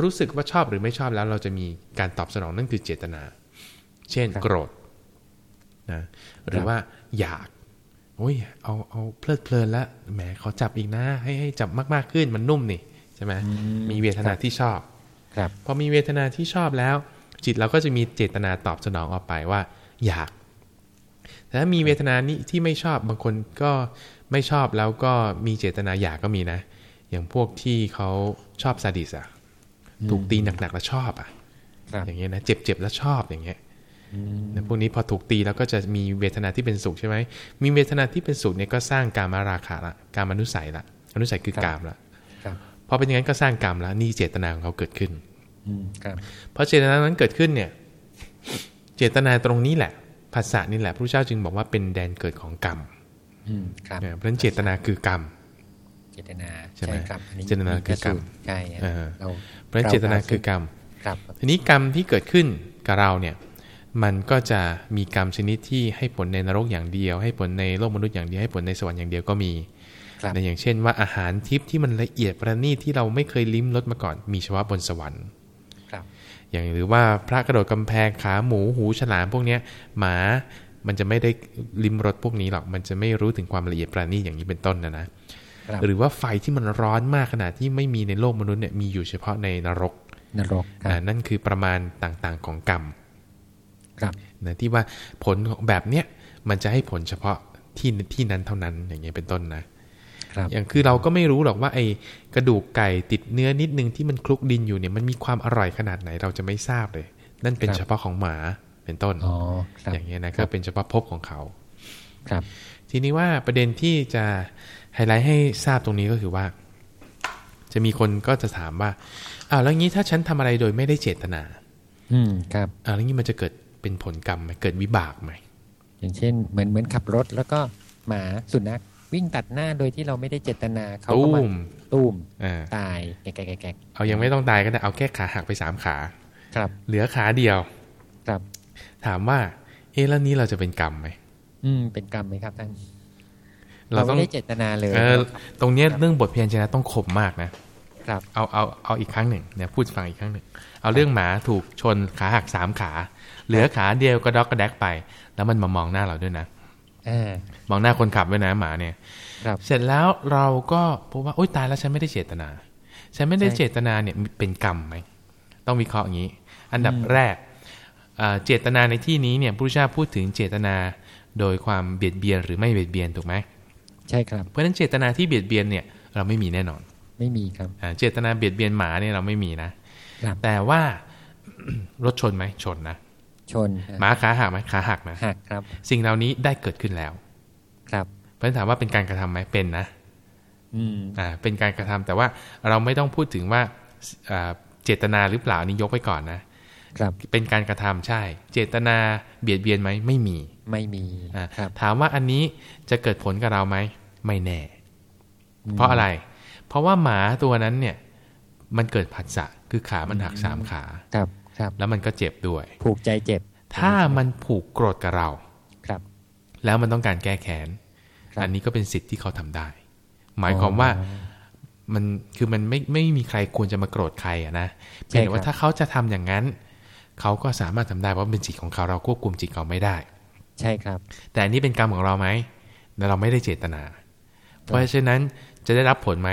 รู้สึกว่าชอบหรือไม่ชอบแล้ว เราจะมีการตอบสนองนั่นคือเจตนา เช่น โกรธ นะหรือว่าอยากโอ้ยเอาเอาเพลิดเพลินแล้วแหมเขาจับอีกนะ ให้ให้จับมากๆขึ้นมันนุ่มนี่ใช่ไหมมีเวทนาที่ชอบ ครับพอมีเวทนาที่ชอบแล้ว จิตเราก็จะมีเจตนาตอบสนองออกไปว่า อยากแต่ถ้ามีเวทนานี้ที่ไม่ชอบบางคนก็ไม่ชอบแล้วก็มีเจตนาอยากก็มีนะ อย่างพวกที่เขาชอบซาดิสอะถูกตีหนักๆแล้วชอบอะอย่างเงี้ยนะเจ็บๆแล้วชอบอย่างเงี้ย พวกนี้พอถูกตีแล้วก็จะมีเวทนาที่เป็นสุขใช่ไหมมีเวทนาที่เป็นสุขเนี่ยก็สร้างการมาราคาละการมนุสัยละอนุสัยคือกามละพอเป็นอย่างนั้นก็สร้างกรรมแล้วนี่เจตนาของเขาเกิดขึ้นเพราะเจตนานั้นเกิดขึ้นเนี่ย เจตนาตรงนี้แหละภาษานี่แหละพระเจ้าจึงบอกว่าเป็นแดนเกิดของกรรมเพราะฉะนั้นเจตนาคือกรรมเจตนาใช่ไหมเจตนาคือกรรมใช่เพราะฉะนั้นเจตนาคือกรรมทีนี้กรรมที่เกิดขึ้นกับเราเนี่ย มันก็จะมีกรรมชนิดที่ให้ผลในนรกอย่างเดียว ให้ผลในโลกมนุษย์อย่างเดียวให้ผลในสวรรค์อย่างเดียวก็มีในอย่างเช่นว่าอาหารทิพย์ที่มันละเอียดประณีตที่เราไม่เคยลิ้มรสมาก่อนมีเฉพาะบนสวรรค์อย่างหรือว่าพระกระโดดกำแพงขาหมูหูฉลามพวกเนี้ยหมามันจะไม่ได้ลิ้มรสพวกนี้หรอกมันจะไม่รู้ถึงความละเอียดประณีตอย่างนี้เป็นต้นนะนะหรือว่าไฟที่มันร้อนมากขนาดที่ไม่มีในโลกมนุษย์เนี่ยมีอยู่เฉพาะในนรกนรกนั่นคือประมาณต่างๆของกรรม นะที่ว่าผลแบบเนี้ยมันจะให้ผลเฉพาะที่ที่นั้นเท่านั้นอย่างเงี้ยเป็นต้นนะอย่างคือเราก็ไม่รู้หรอกว่าไอ้กระดูกไก่ติดเนื้อนิดนึงที่มันคลุกดินอยู่เนี่ยมันมีความอร่อยขนาดไหนเราจะไม่ทราบเลย นั่นเป็นเฉพาะของหมาเป็นต้นออย่างเงี้ยนะก็เป็นเฉพาะภพของเขาครับ ทีนี้ว่าประเด็นที่จะไฮไลท์ให้ทราบตรงนี้ก็คือว่า จะมีคนก็จะถามว่าอ้าวแล้วงี้ถ้าฉันทำอะไรโดยไม่ได้เจตนา อืมครับอ้าวแล้วงี้มันจะเกิด เป็นผลกรรมไหมเกิดวิบากไหมอย่างเช่น เหมือนเหมือนขับรถแล้วก็หมาสุนัขวิ่งตัดหน้าโดยที่เราไม่ได้เจตนาเขาก็มาตุ้มตายแกแกแกเอายังไม่ต้องตายก็ได้เอาแค่ขาหักไปสามขา ครับ เหลือขาเดียว ครับ ถามว่า เอ๊ะแล้วนี้เราจะเป็นกรรมไหมอืม เป็นกรรมไหมครับท่านเราไม่ได้เจตนาเลยตรงนี้เรื่องบทเพียรชนะต้องคมมากนะ ครับ เอาเอาเอาอีกครั้งหนึ่งเนี่ยพูดฟังอีกครั้งหนึ่ง เอาเรื่องหมาถูกชนขาหักสามขา เหลือขาเดียวก็ด็อกกระแดกไป แล้วมันมามองหน้าเราด้วยนะมองหน้าคนขับไว้นะหมาเนี่ยเสร็จแล้วเราก็พบว่าโอ๊ยตายแล้วฉันไม่ได้เจตนา ฉันไม่ได้เจตนาเนี่ยเป็นกรรมไหมต้องวิเคราะห์อย่างนี้ อันดับแรกเจตนาในที่นี้เนี่ยพระพุทธเจ้าพูดถึงเจตนาโดยความเบียดเบียนหรือไม่เบียดเบียนถูกไหมใช่ครับ เพราะฉะนั้นเจตนาที่เบียดเบียนเนี่ยเราไม่มีแน่นอน ไม่มีครับเจตนาเบียดเบียนหมาเนี่ยเราไม่มีนะแต่ว่ารถชนไหมชนนะ ชนหมาขาหักไหมขาหักนะหักครับ สิ่งเหล่านี้ได้เกิดขึ้นแล้ว ครับเพราะถามว่าเป็นการกระทํำไหมเป็นนะ อืมอ่า เป็นการกระทำแต่ว่าเราไม่ต้องพูดถึงว่าเจตนาหรือเปล่านี่ยกไปก่อนนะ ครับ เป็นการกระทำใช่ เจตนาเบียดเบียนไหมไม่มี ไม่มีอ่าถามว่าอันนี้จะเกิดผลกับเราไหมไม่แน่ เพราะอะไร เพราะว่าหมาตัวนั้นเนี่ย มันเกิดผัสสะคือขามันหักสามขา ครับ ครับ แล้วมันก็เจ็บด้วย ผูกใจเจ็บ ถ้ามันผูกโกรธกับเราครับ แล้วมันต้องการแก้แค้นอันนี้ก็เป็นสิทธิ์ที่เขาทำได้ หมายความว่ามันคือมันไม่ไม่มีใครควรจะมาโกรธใครอะนะเพียงแต่ว่าถ้าเขาจะทำอย่างนั้น เขาก็สามารถทำได้เพราะเป็นจิตของเขาเราควบคุมจิตเขาไม่ได้ ใช่ครับ แต่อันนี้เป็นกรรมของเราไหมแต่เราไม่ได้เจตนา เพราะฉะนั้นจะได้รับผลไหม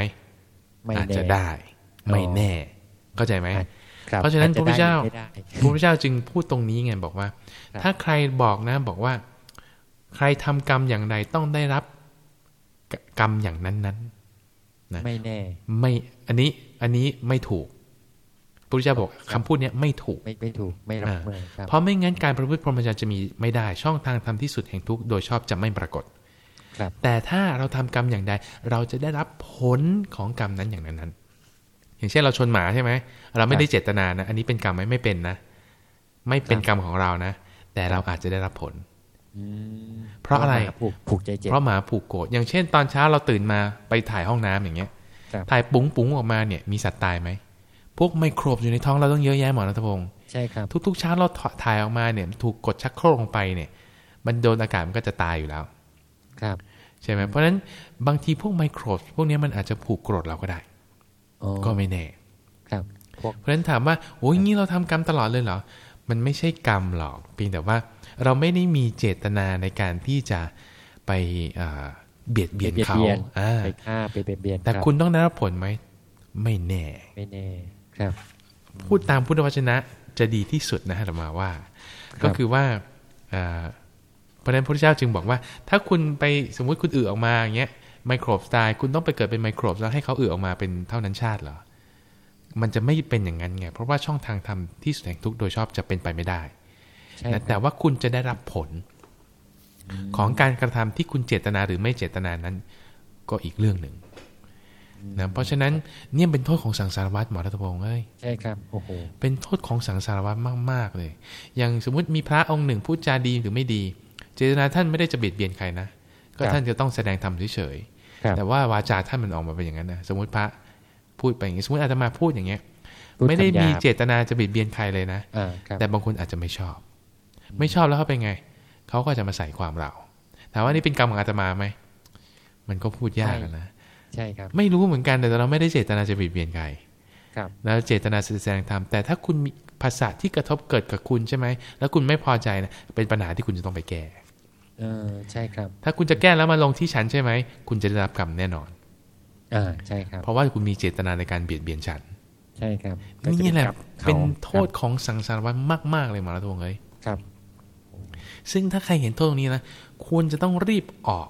อาจจะได้ ไม่แน่ เข้าใจไหม เพราะฉะนั้นพระพุทธเจ้าพระพุทธเจ้าจึงพูดตรงนี้ไงบอกว่า ถ้าใครบอกนะบอกว่า ใครทำกรรมอย่างใดต้องได้รับกรรมอย่างนั้นนั้นนะไม่แน่ไม่อันนี้อันนี้ไม่ถูกพระพุทธเจ้าบอกคำพูดเนี้ยไม่ถูกไม่ไม่ถูกไม่รับเพราะไม่งั้นการประพฤติพรหมจรรย์จะมีไม่ได้ช่องทางทำที่สุดแห่งทุกโดยชอบจะไม่ปรากฏแต่ถ้าเราทำกรรมอย่างใดเราจะได้รับผลของกรรมนั้นอย่างนั้น อย่างเช่นเราชนหมาใช่ไหมเราไม่ได้เจตนานะ อันนี้เป็นกรรมไหมไม่เป็นนะ ไม่เป็นกรรมของเรานะ แต่เราอาจจะได้รับผลเพราะอะไรผูกใจเจ็บเพราะหมาผูกโกรธอย่างเช่น ตอนเช้าเราตื่นมาไปถ่ายห้องน้ำอย่างเงี้ย ถ่ายปุ้งปุ้งออกมาเนี่ยมีสัตว์ตายไหมพวกไมโครบอยู่ในท้องเราต้องเยอะแยะหมอรัตพงศ์ใช่ครับทุกๆเช้าเราถ่ายออกมาเนี่ย ถูกกดชักโครกลงไปเนี่ย มันโดนอากาศมันก็จะตายอยู่แล้ว ครับ ใช่ไหมเพราะฉะนั้นบางทีพวกไมโครบพวกนี้มันอาจจะผูกโกรธเราก็ได้ ก็ไม่แน่ ครับเพราะฉะนั้นถามว่าโอ้ยงี้เราทำกรรมตลอดเลยเหรอ มันไม่ใช่กรรมหรอกเพียงแต่ว่าเราไม่ได้มีเจตนาในการที่จะไปเบียดเบียนเขาไปฆ่าไปเบียดเบียนแต่คุณต้องได้รับผลไหมไม่แน่ ไม่แน่ ครับ พูดตามพุทธวจนะจะดีที่สุดนะฮะธรรมาว่า ก็คือว่าเพราะนั้นพระเจ้าจึงบอกว่า ถ้าคุณไปสมมุติคุณอึออกมาอย่างเงี้ย ไมโครบตายคุณต้องไปเกิดเป็นไมโครบแล้วให้เขาอึออกมาเป็นเท่านั้นชาติเหรอ มันจะไม่เป็นอย่างนั้นไง เพราะว่าช่องทางทำที่สุดแห่งทุกโดยชอบจะเป็นไปไม่ได้นะแต่ว่าคุณจะได้รับผล ของการกระทำที่คุณเจตนาหรือไม่เจตนานั้น ก็อีกเรื่องหนึ่งนะเพราะฉะนั้นเนี่ยเป็นโทษของสังสารวัฏหมอรัตพงศ์เอ้ยใช่ครับโอ้โหเป็นโทษของสังสารวัฏมาก ๆ เลย อย่างสมมุติมีพระองค์หนึ่งพูดจาดีหรือไม่ดี เจตนาท่านไม่ได้จะเบียดเบียนใครนะ ก็ท่านจะต้องแสดงธรรมเฉยๆ แต่ว่าวาจาท่านมันออกมาเป็นอย่างนั้นนะสมมติพระพูดไปอย่างนี้สมมติอาตมาพูดอย่างเงี้ยไม่ได้มีเจตนาจะบิดเบียนใครเลยนะแต่บางคนอาจจะไม่ชอบ ไม่ชอบแล้วเขาเป็นไงเขาก็จะมาใส่ความเราถามว่านี่เป็นกรรมของอาตมาไหมมันก็พูดยากนะใช่ครับ ไม่รู้เหมือนกันแต่เราไม่ได้เจตนาจะบิดเบียนใครครับ แล้วเจตนาแสดงธรรมแต่ถ้าคุณมีภาษาที่กระทบเกิดกับคุณใช่ไหมแล้วคุณไม่พอใจนะเป็นปัญหาที่คุณจะต้องไปแก้ เออใช่ครับ ถ้าคุณจะแก้แล้วมาลงที่ฉันใช่ไหม คุณจะได้รับกรรมแน่นอนอ่าใช่ครับ เพราะว่าคุณมีเจตนาในการเบียดเบียนฉัน ใช่ครับนี่แหละเป็นโทษของสังสารวัฏมาก ๆ เลยมาราทวงเลยครับ ซึ่งถ้าใครเห็นโทษตรงนี้นะควรจะต้องรีบออก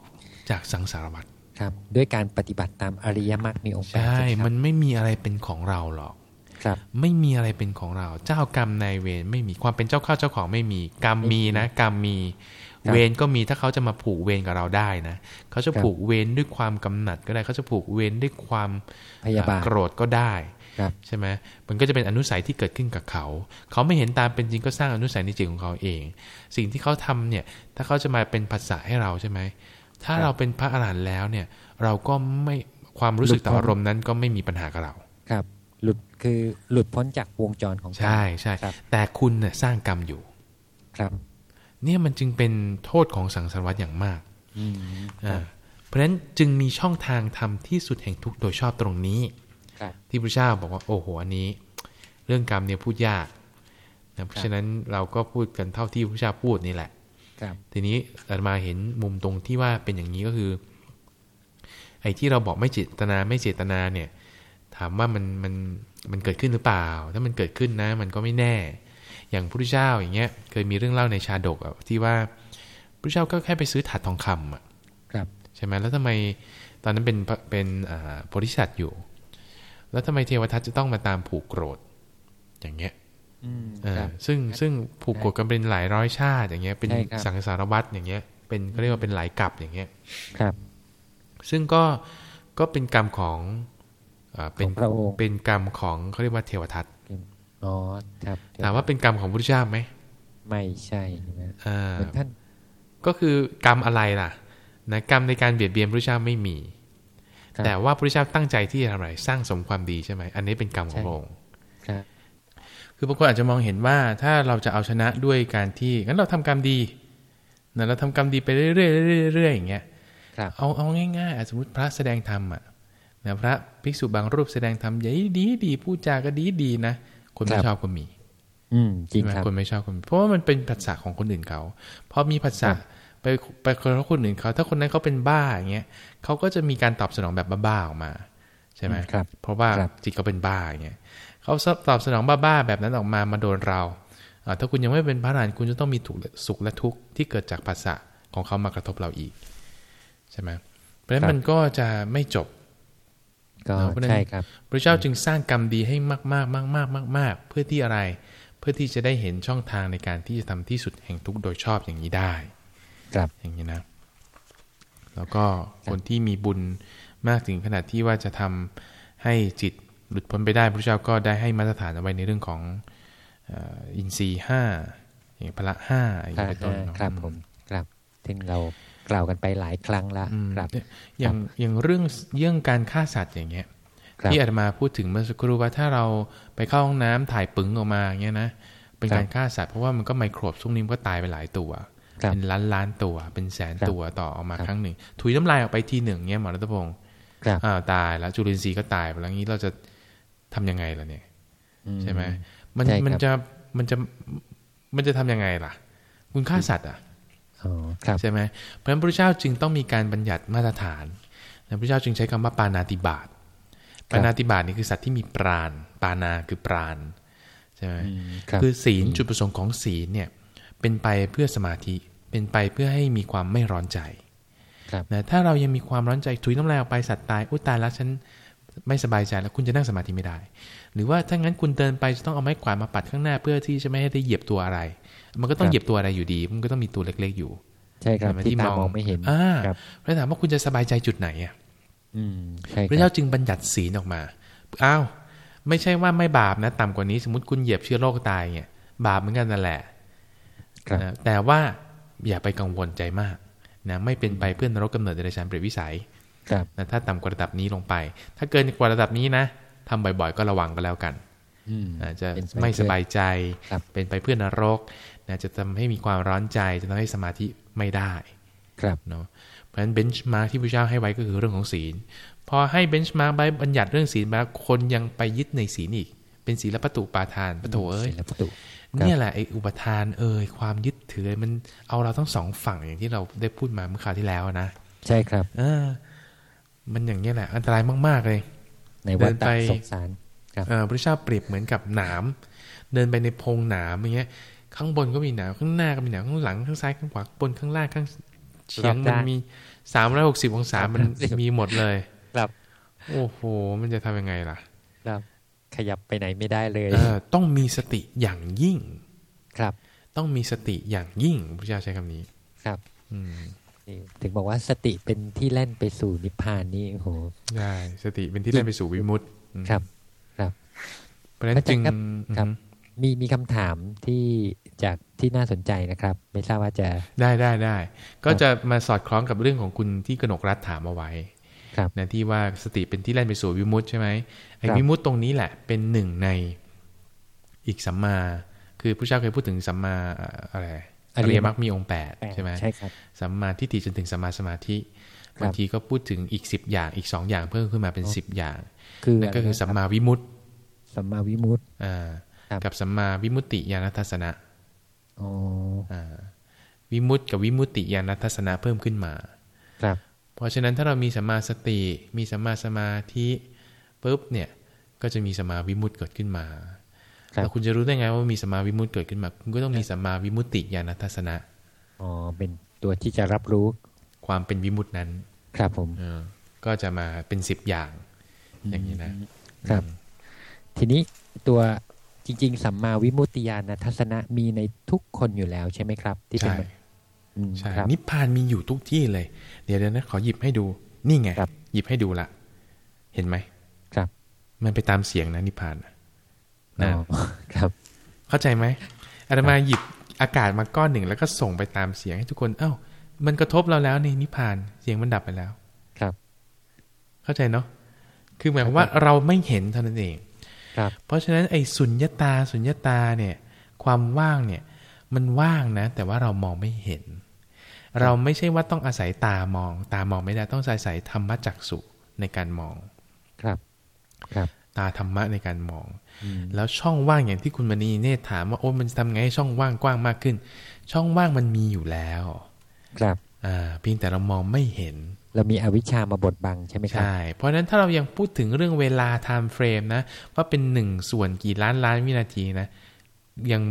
จากสังสารวัฏครับ ด้วยการปฏิบัติตามอริยมรรคมีองค์ใช่มันไม่มีอะไรเป็นของเราหรอกครับ ไม่มีอะไรเป็นของเรา เจ้ากรรมนายเวรไม่มีความเป็นเจ้าข้าเจ้าของไม่มี กรรมมีนะ กรรมมี เวรก็มีถ้าเขาจะมาผูกเวรกับเราได้นะเขาจะผูกเวรด้วยความกำหนัดก็ได้เขาจะผูกเวรด้วยความพยาบาทโกรธก็ได้ใช่ไหมมันก็จะเป็นอนุสัยที่เกิดขึ้นกับเขา เขาไม่เห็นตามเป็นจริงก็สร้างอนุสัยในจิตของเขาเอง สิ่งที่เขาทำเนี่ย ถ้าเขาจะมาเป็นภาษาให้เราใช่ไหม ถ้าเราเป็นพระอรหันต์แล้วเนี่ย เราก็ไม่ความรู้สึกต่ออารมณ์นั้นก็ไม่มีปัญหากับเรา ครับ หลุดคือหลุดพ้นจากวงจรของใช่ใช่แต่คุณเนี่ยสร้างกรรมอยู่ ครับ เนี่ยมันจึงเป็นโทษของสังสารวัฏอย่างมากอ่าเพราะฉะนั้นจึงมีช่องทางทำที่สุดแห่งทุกโดยชอบตรงนี้ที่พระเจ้าบอกว่าโอ้โหอันนี้ เรื่องกรรมเนี่ยพูดยากนะเพราะฉะนั้นเราก็พูดกันเท่าที่พระเจ้าพูดนี่แหละทีนี้อาตมาเห็นมุมตรงที่ว่าเป็นอย่างนี้ก็คือ ไอ้ที่เราบอกไม่เจตนาไม่เจตนาเนี่ย ถามว่ามันมันมันเกิดขึ้นหรือเปล่า ถ้ามันเกิดขึ้นนะ มันก็ไม่แน่ อย่างพระเจ้าอย่างเงี้ยเคยมีเรื่องเล่าในชาดกอะที่ว่าพระเจ้าก็แค่ไปซื้อถาดทองคำอะใช่ไหมแล้วทำไมตอนนั้นเป็นเป็นโพธิสัตว์อยู่ แล้วทำไมเทวทัตจะต้องมาตามผูกโกรธ อย่างเงี้ยซึ่งซึ่งผูกโกรธกันเป็นหลายร้อยชาติอย่างเงี้ยเป็นสังสารวัตรอย่างเงี้ยเป็นเขาเรียกว่าเป็นหลายกลับอย่างเงี้ยครับ ซึ่งก็ก็เป็นกรรมของเป็นเป็นกรรมของเขาเรียกว่าเทวทัต อ๋อครับ ถามว่าเป็นกรรมของพระเจ้าไหมไม่ใช่อ่าท่านก็คือกรรมอะไรล่ะนะกรรมในการเบียดเบียนพระเจ้าไม่มี แต่ว่าพระพุทธเจ้าตั้งใจที่จะอะไรสร้างสมความดีใช่ไหมอันนี้เป็นกรรมของพระองค์คือบางคนอาจจะมองเห็นว่าถ้าเราจะเอาชนะด้วยการที่งั้นเราทำกรรมดีนะเราทำกรรมดีไปเรื่อยๆเรื่อยๆอย่างเงี้ยเอาเอาง่ายๆสมมติพระแสดงธรรมอะนะพระภิกษุบางรูปแสดงธรรมใหญ่ดีดีพูดจาก็ดีดีนะ คนไม่ชอบก็มี อืมจริงครับคนไม่ชอบก็มีเพราะว่ามันเป็นภาษาของคนอื่นเขาพอมีภาษาไปไปคนเขาคนอื่นเขา ถ้าคนนั้นเขาเป็นบ้าอย่างเงี้ยเขาก็จะมีการตอบสนองแบบบ้าๆออกมา ใช่ไหมครับ เพราะว่าจิตเขาเป็นบ้าอย่างเงี้ยเขาตอบสนองบ้าๆแบบนั้นออกมามาโดนเราถ้าคุณยังไม่เป็นพระอรหันต์คุณจะต้องมีถูกสุขและทุกข์ที่เกิดจากภาษาของเขามากระทบเราอีก ใช่ไหมเพราะฉะนั้นมันก็จะไม่จบ ก็ใช่ครับพระเจ้าจึงสร้างกรรมดีให้มากๆมากมากมากมากเพื่อที่อะไร เพื่อที่จะได้เห็นช่องทางในการที่จะทำที่สุดแห่งทุกข์โดยชอบอย่างนี้ได้ ครับอย่างนี้นะ แล้วก็คนที่มีบุญมากถึงขนาดที่ว่าจะทำให้จิตหลุดพ้นไปได้พระเจ้าก็ได้ให้มาตรฐานเอาไว้ในเรื่องของอินทรีห้าอย่างพละห้าอย่างเป็นต้นครับผมครับที่เรา กล่าวกันไปหลายครั้งแล้วครับ อย่างอย่างเรื่องเรื่องการฆ่าสัตว์อย่างเงี้ยที่อาตมาพูดถึงเมื่อสักครู่ว่าถ้าเราไปเข้าห้องน้ำถ่ายปึ๋งออกมาเงี้ยนะเป็นการฆ่าสัตว์เพราะว่ามันก็ไมโครบช่วงนี้มันก็ตายไปหลายตัวเป็นล้านล้านตัวเป็นแสนตัวต่อออกมาครั้งหนึ่ง ถุยน้ำลายออกไปทีหนึ่งเงี้ยหมอรัตพงศ์อ้าวตายแล้วจุลินทรีย์ก็ตายไปแล้วงี้เราจะทํำยังไงล่ะเนี่ยใช่ไหมมันมันจะมันจะมันจะทํำยังไงล่ะ คุณฆ่าสัตว์อะ ใช่ไหมเพราะฉะนั้นพระเจ้าจึงต้องมีการบัญญัติมาตรฐานพระเจ้าจึงใช้คำว่าปานาติบาตปานาติบาตนี่คือสัตว์ที่มีปราณปานาคือปราณใช่ไหมคือศีลจุดประสงค์ของศีลเนี่ยเป็นไปเพื่อสมาธิเป็นไปเพื่อให้มีความไม่ร้อนใจนะถ้าเรายังมีความร้อนใจถุยน้ำลายออกไปสัตว์ตายอุตตายแล้วฉันไม่สบายใจแล้วคุณจะนั่งสมาธิไม่ได้ หรือว่าถ้างั้นคุณเดินไปจะต้องเอาไม้กวาดมาปัดข้างหน้าเพื่อที่จะไม่ให้ได้เหยียบตัวอะไร มันก็ต้องเหยียบตัวอะไรอยู่ดี มันก็ต้องมีตัวเล็ก ๆอยู่ ใช่ครับที่ตามองไม่เห็นอ่าแล้วถามว่าคุณจะสบายใจจุดไหนอะพระเจ้าจึงบัญญัติศีลออกมาอ้าวไม่ใช่ว่าไม่บาปนะต่ำกว่านี้สมมติคุณเหยียบเชื้อโรคตายเนี่ยบาปเหมือนกันนั่นแหละแต่ว่าอย่าไปกังวลใจมากนะไม่เป็นไปเพื่อนรกกำเนิดเดรัจฉานเปรตวิสัยนะถ้าต่ำกว่าระดับนี้ลงไป ถ้าเกินกว่าระดับนี้นะทำบ่อยๆ ก็ระวังก็แล้วกันอาจจะไม่สบายใจเป็นไปเพื่อนรก นะจะทำให้มีความร้อนใจจะทำให้สมาธิไม่ได้ครับเนาะเพราะฉะนั้นเบนช์มาร์กที่พระเจ้าให้ไว้ก็คือเรื่องของศีล พอให้เบนช์มาร์กไปบัญญัติเรื่องศีลมาคนยังไปยึดในศีลอีก เป็นศีลประตูปาทานประตูเอ้ยเนี่ยแหละไอ้อุปทานเอ่ยความยึดถือมันเอาเราทั้งสองฝั่งอย่างที่เราได้พูดมาเมื่อคราวที่แล้วนะ ใช่ครับ เออ มันอย่างนี้แหละ อันตรายมาก ๆ เลย ในวัฏสงสารครับพระเจ้าเปรียบเหมือนกับหนามเดินไปในพงหนามอย่างเงี้ย ข้างบนก็มีหนามข้างหน้าก็มีหนามข้างหลังข้างซ้ายข้างขวาบนข้างล่างข้างเฉียงมันมีสามร้อยหกสิบองศามันมีหมดเลยครับ โอ้โห มันจะทำยังไงล่ะ ครับ ขยับไปไหนไม่ได้เลยเออต้องมีสติอย่างยิ่ง ครับ ต้องมีสติอย่างยิ่งพระเจ้าใช้คำนี้ ครับ อืมถึงบอกว่าสติเป็นที่แล่นไปสู่นิพพานนี่โอ้โหใช่สติเป็นที่แล่นไปสู่วิมุตติครับ ครับ เพราะฉะนั้นจึงครับมีมีคำถามที่ จากที่น่าสนใจนะครับ ไม่ทราบว่าจะได้ได้ได้ ก็จะมาสอดคล้องกับเรื่องของคุณที่กนกรัฐถามเอาไว้นะที่ว่าสติเป็นที่แล่นไปสู่วิมุตใช่ไหมไอ้วิมุตตรงนี้แหละเป็นหนึ่งในอีกสัมมา คือผู้เจ้าเคยพูดถึงสัมมาอะไรอริยมรรคมีองค์แปดใช่ไหมใช่ครับสัมมาทิฏฐิจนถึงสัมมาสมาธิบางทีก็พูดถึงอีกสิบอย่างอีกสองอย่างเพิ่มขึ้นมาเป็นสิบอย่างนั่นก็คือสัมมาวิมุตสัมมาวิมุตอ่ากับสัมมาวิมุตติญาณทัศนะอ๋อ วิมุตติกับวิมุตติญาณทัศนะเพิ่มขึ้นมา ครับ เพราะฉะนั้นถ้าเรามีสัมมาสติ มีสัมมาสมาธิปุ๊บเนี่ย ก็จะมีสัมมาวิมุตติเกิดขึ้นมาแล้วคุณจะรู้ได้ไงว่ามีสัมมาวิมุตติเกิดขึ้นมา คุณก็ต้องมีสัมมาวิมุตติญาณทัศนะ อ๋อ เป็นตัวที่จะรับรู้ความเป็นวิมุตตินั้น ครับผมเออก็จะมาเป็นสิบอย่าง อย่างนี้นะครับ ทีนี้ตัว จริง ๆ สัมมาวิมุตติญาณทัศนะมีในทุกคนอยู่แล้วใช่ไหมครับ ที่เป็นใช่นิพพานมีอยู่ทุกที่เลย เดี๋ยวเดี๋ยวนะขอหยิบให้ดู นี่ไงหยิบให้ดูละเห็นไหมครับ มันไปตามเสียงนะนิพพานนะครับ เข้าใจไหมอาตมาหยิบอากาศมาก้อนหนึ่งแล้วก็ส่งไปตามเสียงให้ทุกคน เอ้า มันกระทบเราแล้วในนิพพานเสียงมันดับไปแล้ว ครับ เข้าใจเนาะคือหมายความว่าเราไม่เห็นเท่านั้นเองครับ เพราะฉะนั้นไอ้สุญญตาสุญญตาเนี่ยความว่างเนี่ยมันว่างนะ แต่ว่าเรามองไม่เห็น เราไม่ใช่ว่าต้องอาศัยตามอง ตามองไม่ได้ต้องอาศัยธรรมะจักสุในการมองครับครับ ตาธรรมะในการมอง แล้วช่องว่างอย่างที่คุณมณีเนตถามว่าโอ้มันจะทำไงให้ช่องว่างกว้างมากขึ้น ช่องว่างมันมีอยู่แล้ว ครับอ่า เพียงแต่เรามองไม่เห็น เรามีอวิชชามาบดบังใช่ไหมครับ ใช่ เพราะฉะนั้นถ้าเรายังพูดถึงเรื่องเวลา time frame นะ ว่าเป็นหนึ่งส่วนกี่ล้านล้านวินาทีนะ ยัง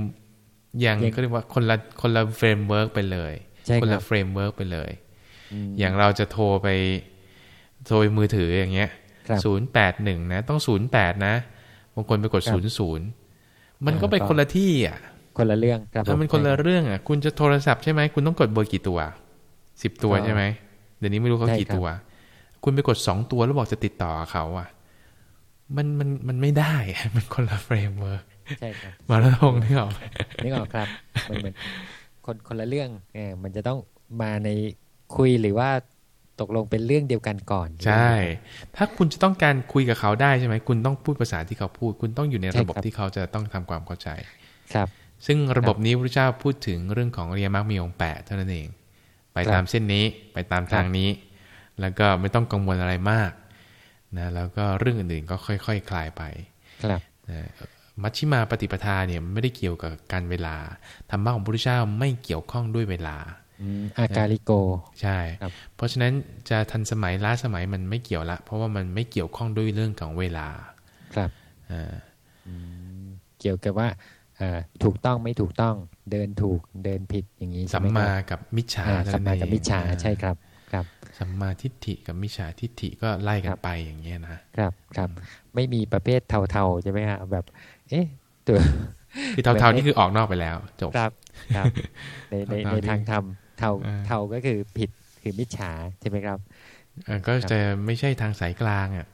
ยังก็เรียกว่าคนละคนละ framework ไปเลยคนละ framework ไปเลย อย่างเราจะโทรไปโทรมือถืออย่างเงี้ยศูนย์แปดหนึ่งนะ ต้องศูนย์แปดนะบางคนไปกดศูนย์ศูนย์มันก็ไปคนละที่อะ คนละเรื่องครับมันคนละเรื่องอะ คุณจะโทรศัพท์ใช่ไหมคุณต้องกดเบอร์กี่ตัว สิบตัวใช่ไหมเดี๋ยวนี้ไม่รู้เขากี่ตัว คุณไปกดสองตัวแล้วบอกจะติดต่อเขาอะ มันมันมันไม่ได้ มันคนละ framework ใช่ครับมาแล้วทงนี่ออกนี่ออกครับมันเหมือนคนคนละเรื่องเออมันจะต้องมาในคุยหรือว่าตกลงเป็นเรื่องเดียวกันก่อน ใช่ ถ้าคุณจะต้องการคุยกับเขาได้ใช่ไหมคุณต้องพูดภาษาที่เขาพูด คุณต้องอยู่ในระบบที่เขาจะต้องทำความเข้าใจ ครับ ซึ่งระบบนี้พระเจ้าพูดถึงเรื่องของเรียมรรคมีองค์แปดเท่านั้นเอง ไปตามเส้นนี้ไปตามทางนี้ แล้วก็ไม่ต้องกังวลอะไรมากนะแล้วก็เรื่องอื่นๆก็ค่อยๆคคลายไปครับมัชชิมาปฏิปทาเนี่ยไม่ได้เกี่ยวกับการเวลาธรรมะของพระพุทธเจ้าไม่เกี่ยวข้องด้วยเวลาอากาลิโกใช่ เพราะฉะนั้นจะทันสมัยล้าสมัยมันไม่เกี่ยวละ เพราะว่ามันไม่เกี่ยวข้องด้วยเรื่องของเวลา ครับเกี่ยวกับว่า ถูกต้องไม่ถูกต้องเดินถูกเดินผิดอย่างนี้สัมมากับมิจฉาสัมมากับมิจฉาใช่ครับครับสัมมาทิฏฐิกับมิจฉาทิฏฐิก็ไล่กันไปอย่างเงี้ยนะครับครับไม่มีประเภทเทาๆใช่ไหมฮะแบบ เอ๊ะตัวคือเทาๆนี่คือออกนอกไปแล้วจบครับครับในในในทางธรรมเทาเทาก็คือผิดคือมิจฉาใช่ไหมครับก็จะไม่ใช่ทางสายกลางอะ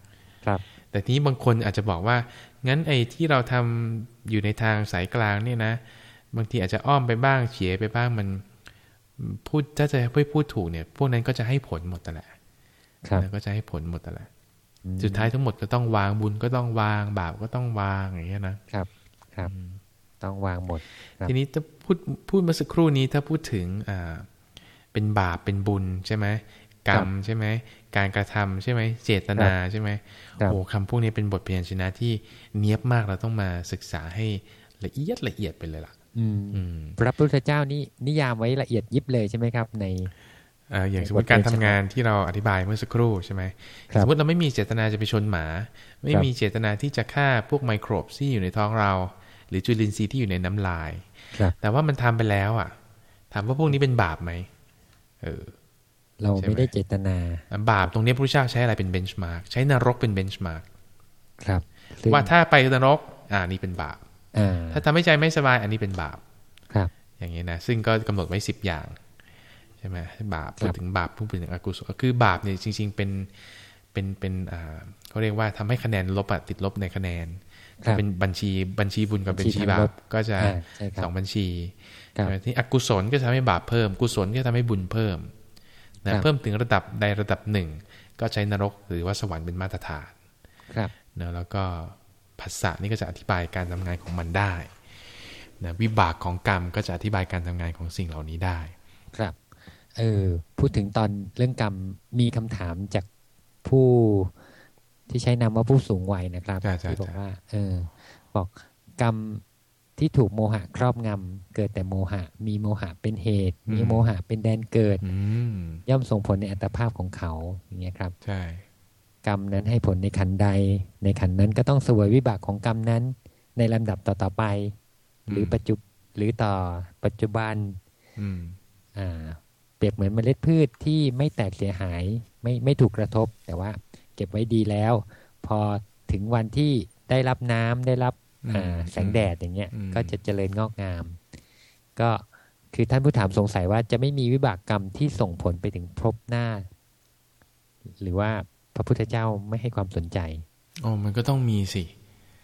ครับ แต่ทีนี้บางคนอาจจะบอกว่า งั้นไอ้ที่เราทำอยู่ในทางสายกลางเนี่ยนะ บางทีอาจจะอ้อมไปบ้างเฉียไปบ้างมันพูดถ้าจะไม่พูดถูกเนี่ย พวกนั้นก็จะให้ผลหมดแต่แหละก็จะให้ผลหมดแต่แหละสุดท้ายทั้งหมดก็ต้องวางบุญก็ต้องวางบาปก็ต้องวางอย่างเงี้ยนะครับ ครับ ต้องวางหมด ทีนี้ถ้าพูดพูดมาสักครู่นี้ถ้าพูดถึงอ่าเป็นบาปเป็นบุญใช่ไหมกรรมใช่ไหม การกระทำใช่ไหมเจตนาใช่ไหมโอ้คำพวกนี้เป็นบทเพียนชนะที่เนี้ยบมากเราต้องมาศึกษาให้ละเอียดละเอียดไปเลยล่ะพระพุทธเจ้านี่นิยามไว้ละเอียดยิบเลยใช่ไหมครับ ในอย่างสมมติการทำงานที่เราอธิบายเมื่อสักครู่ใช่ไหมสมมติเราไม่มีเจตนาจะไปชนหมา ไม่มีเจตนาที่จะฆ่าพวกไมโครบที่อยู่ในท้องเรา หรือจุลินทรีย์ที่อยู่ในน้ำลายแต่ว่ามันทำไปแล้วอะ ถามว่าพวกนี้เป็นบาปไหมเออ เราไม่ได้เจตนาบาปตรงนี้พระเจ้าใช้อะไรเป็น benchmark ใช้นรกเป็น benchmark ครับ ว่าถ้าไปนรก อ่านี่เป็นบาปถ้าทำให้ใจไม่สบายอันนี้เป็นบาปครับ อย่างนี้นะซึ่งก็กำหนดไว้สิบอย่างใช่ไหมบาปพูดถึงบาปพูดถึงอกุศลคือบาปเนี่ยจริง ๆ เป็นเป็นเป็นอ่าเขาเรียกว่าทำให้คะแนนลบอะติดลบในคะแนนเป็นบัญชีบัญชีบุญกับบัญชีบาปก็จะสองบัญชีที่อกุศลก็ทำให้บาปเพิ่ม กุศลก็ทำให้บุญเพิ่ม นะเพิ่มถึงระดับใดระดับหนึ่ง ก็ใช้นรกหรือว่าสวรรค์เป็นมาตรฐานครับนะแล้วก็ภาษานี่ก็จะอธิบายการทำงานของมันได้นะวิบากของกรรมก็จะอธิบายการทำงานของสิ่งเหล่านี้ได้ ครับเออพูดถึงตอนเรื่องกรรมมีคำถามจากผู้ที่ใช้นามว่าผู้สูงวัยนะครับที่บอกว่า เออ บอกกรรม ที่ถูกโมหะครอบงำเกิดแต่โมหะ มีโมหะเป็นเหตุ มีโมหะเป็นแดนเกิดย่อมส่งผลในอัตภาพของเขาอย่างเงี้ยครับ ใช่ กรรมนั้นให้ผลในขันใด ในขันนั้นก็ต้องเสวยวิบากของกรรมนั้น ในลำดับต่อๆไป หรือปัจจุหรือต่อปัจจุบันอ่า เปรียบเหมือนเมล็ดพืชที่ไม่แตกเสียหาย ไม่ไม่ถูกกระทบ แต่ว่า เก็บไว้ดีแล้ว พอถึงวันที่ได้รับน้ำได้รับ แสงแดดอย่างเงี้ยก็จะเจริญงอกงาม ก็คือท่านผู้ถามสงสัยว่าจะไม่มีวิบากกรรมที่ส่งผลไปถึงพบหน้า หรือว่าพระพุทธเจ้าไม่ให้ความสนใจอ๋อมันก็ต้องมีสิ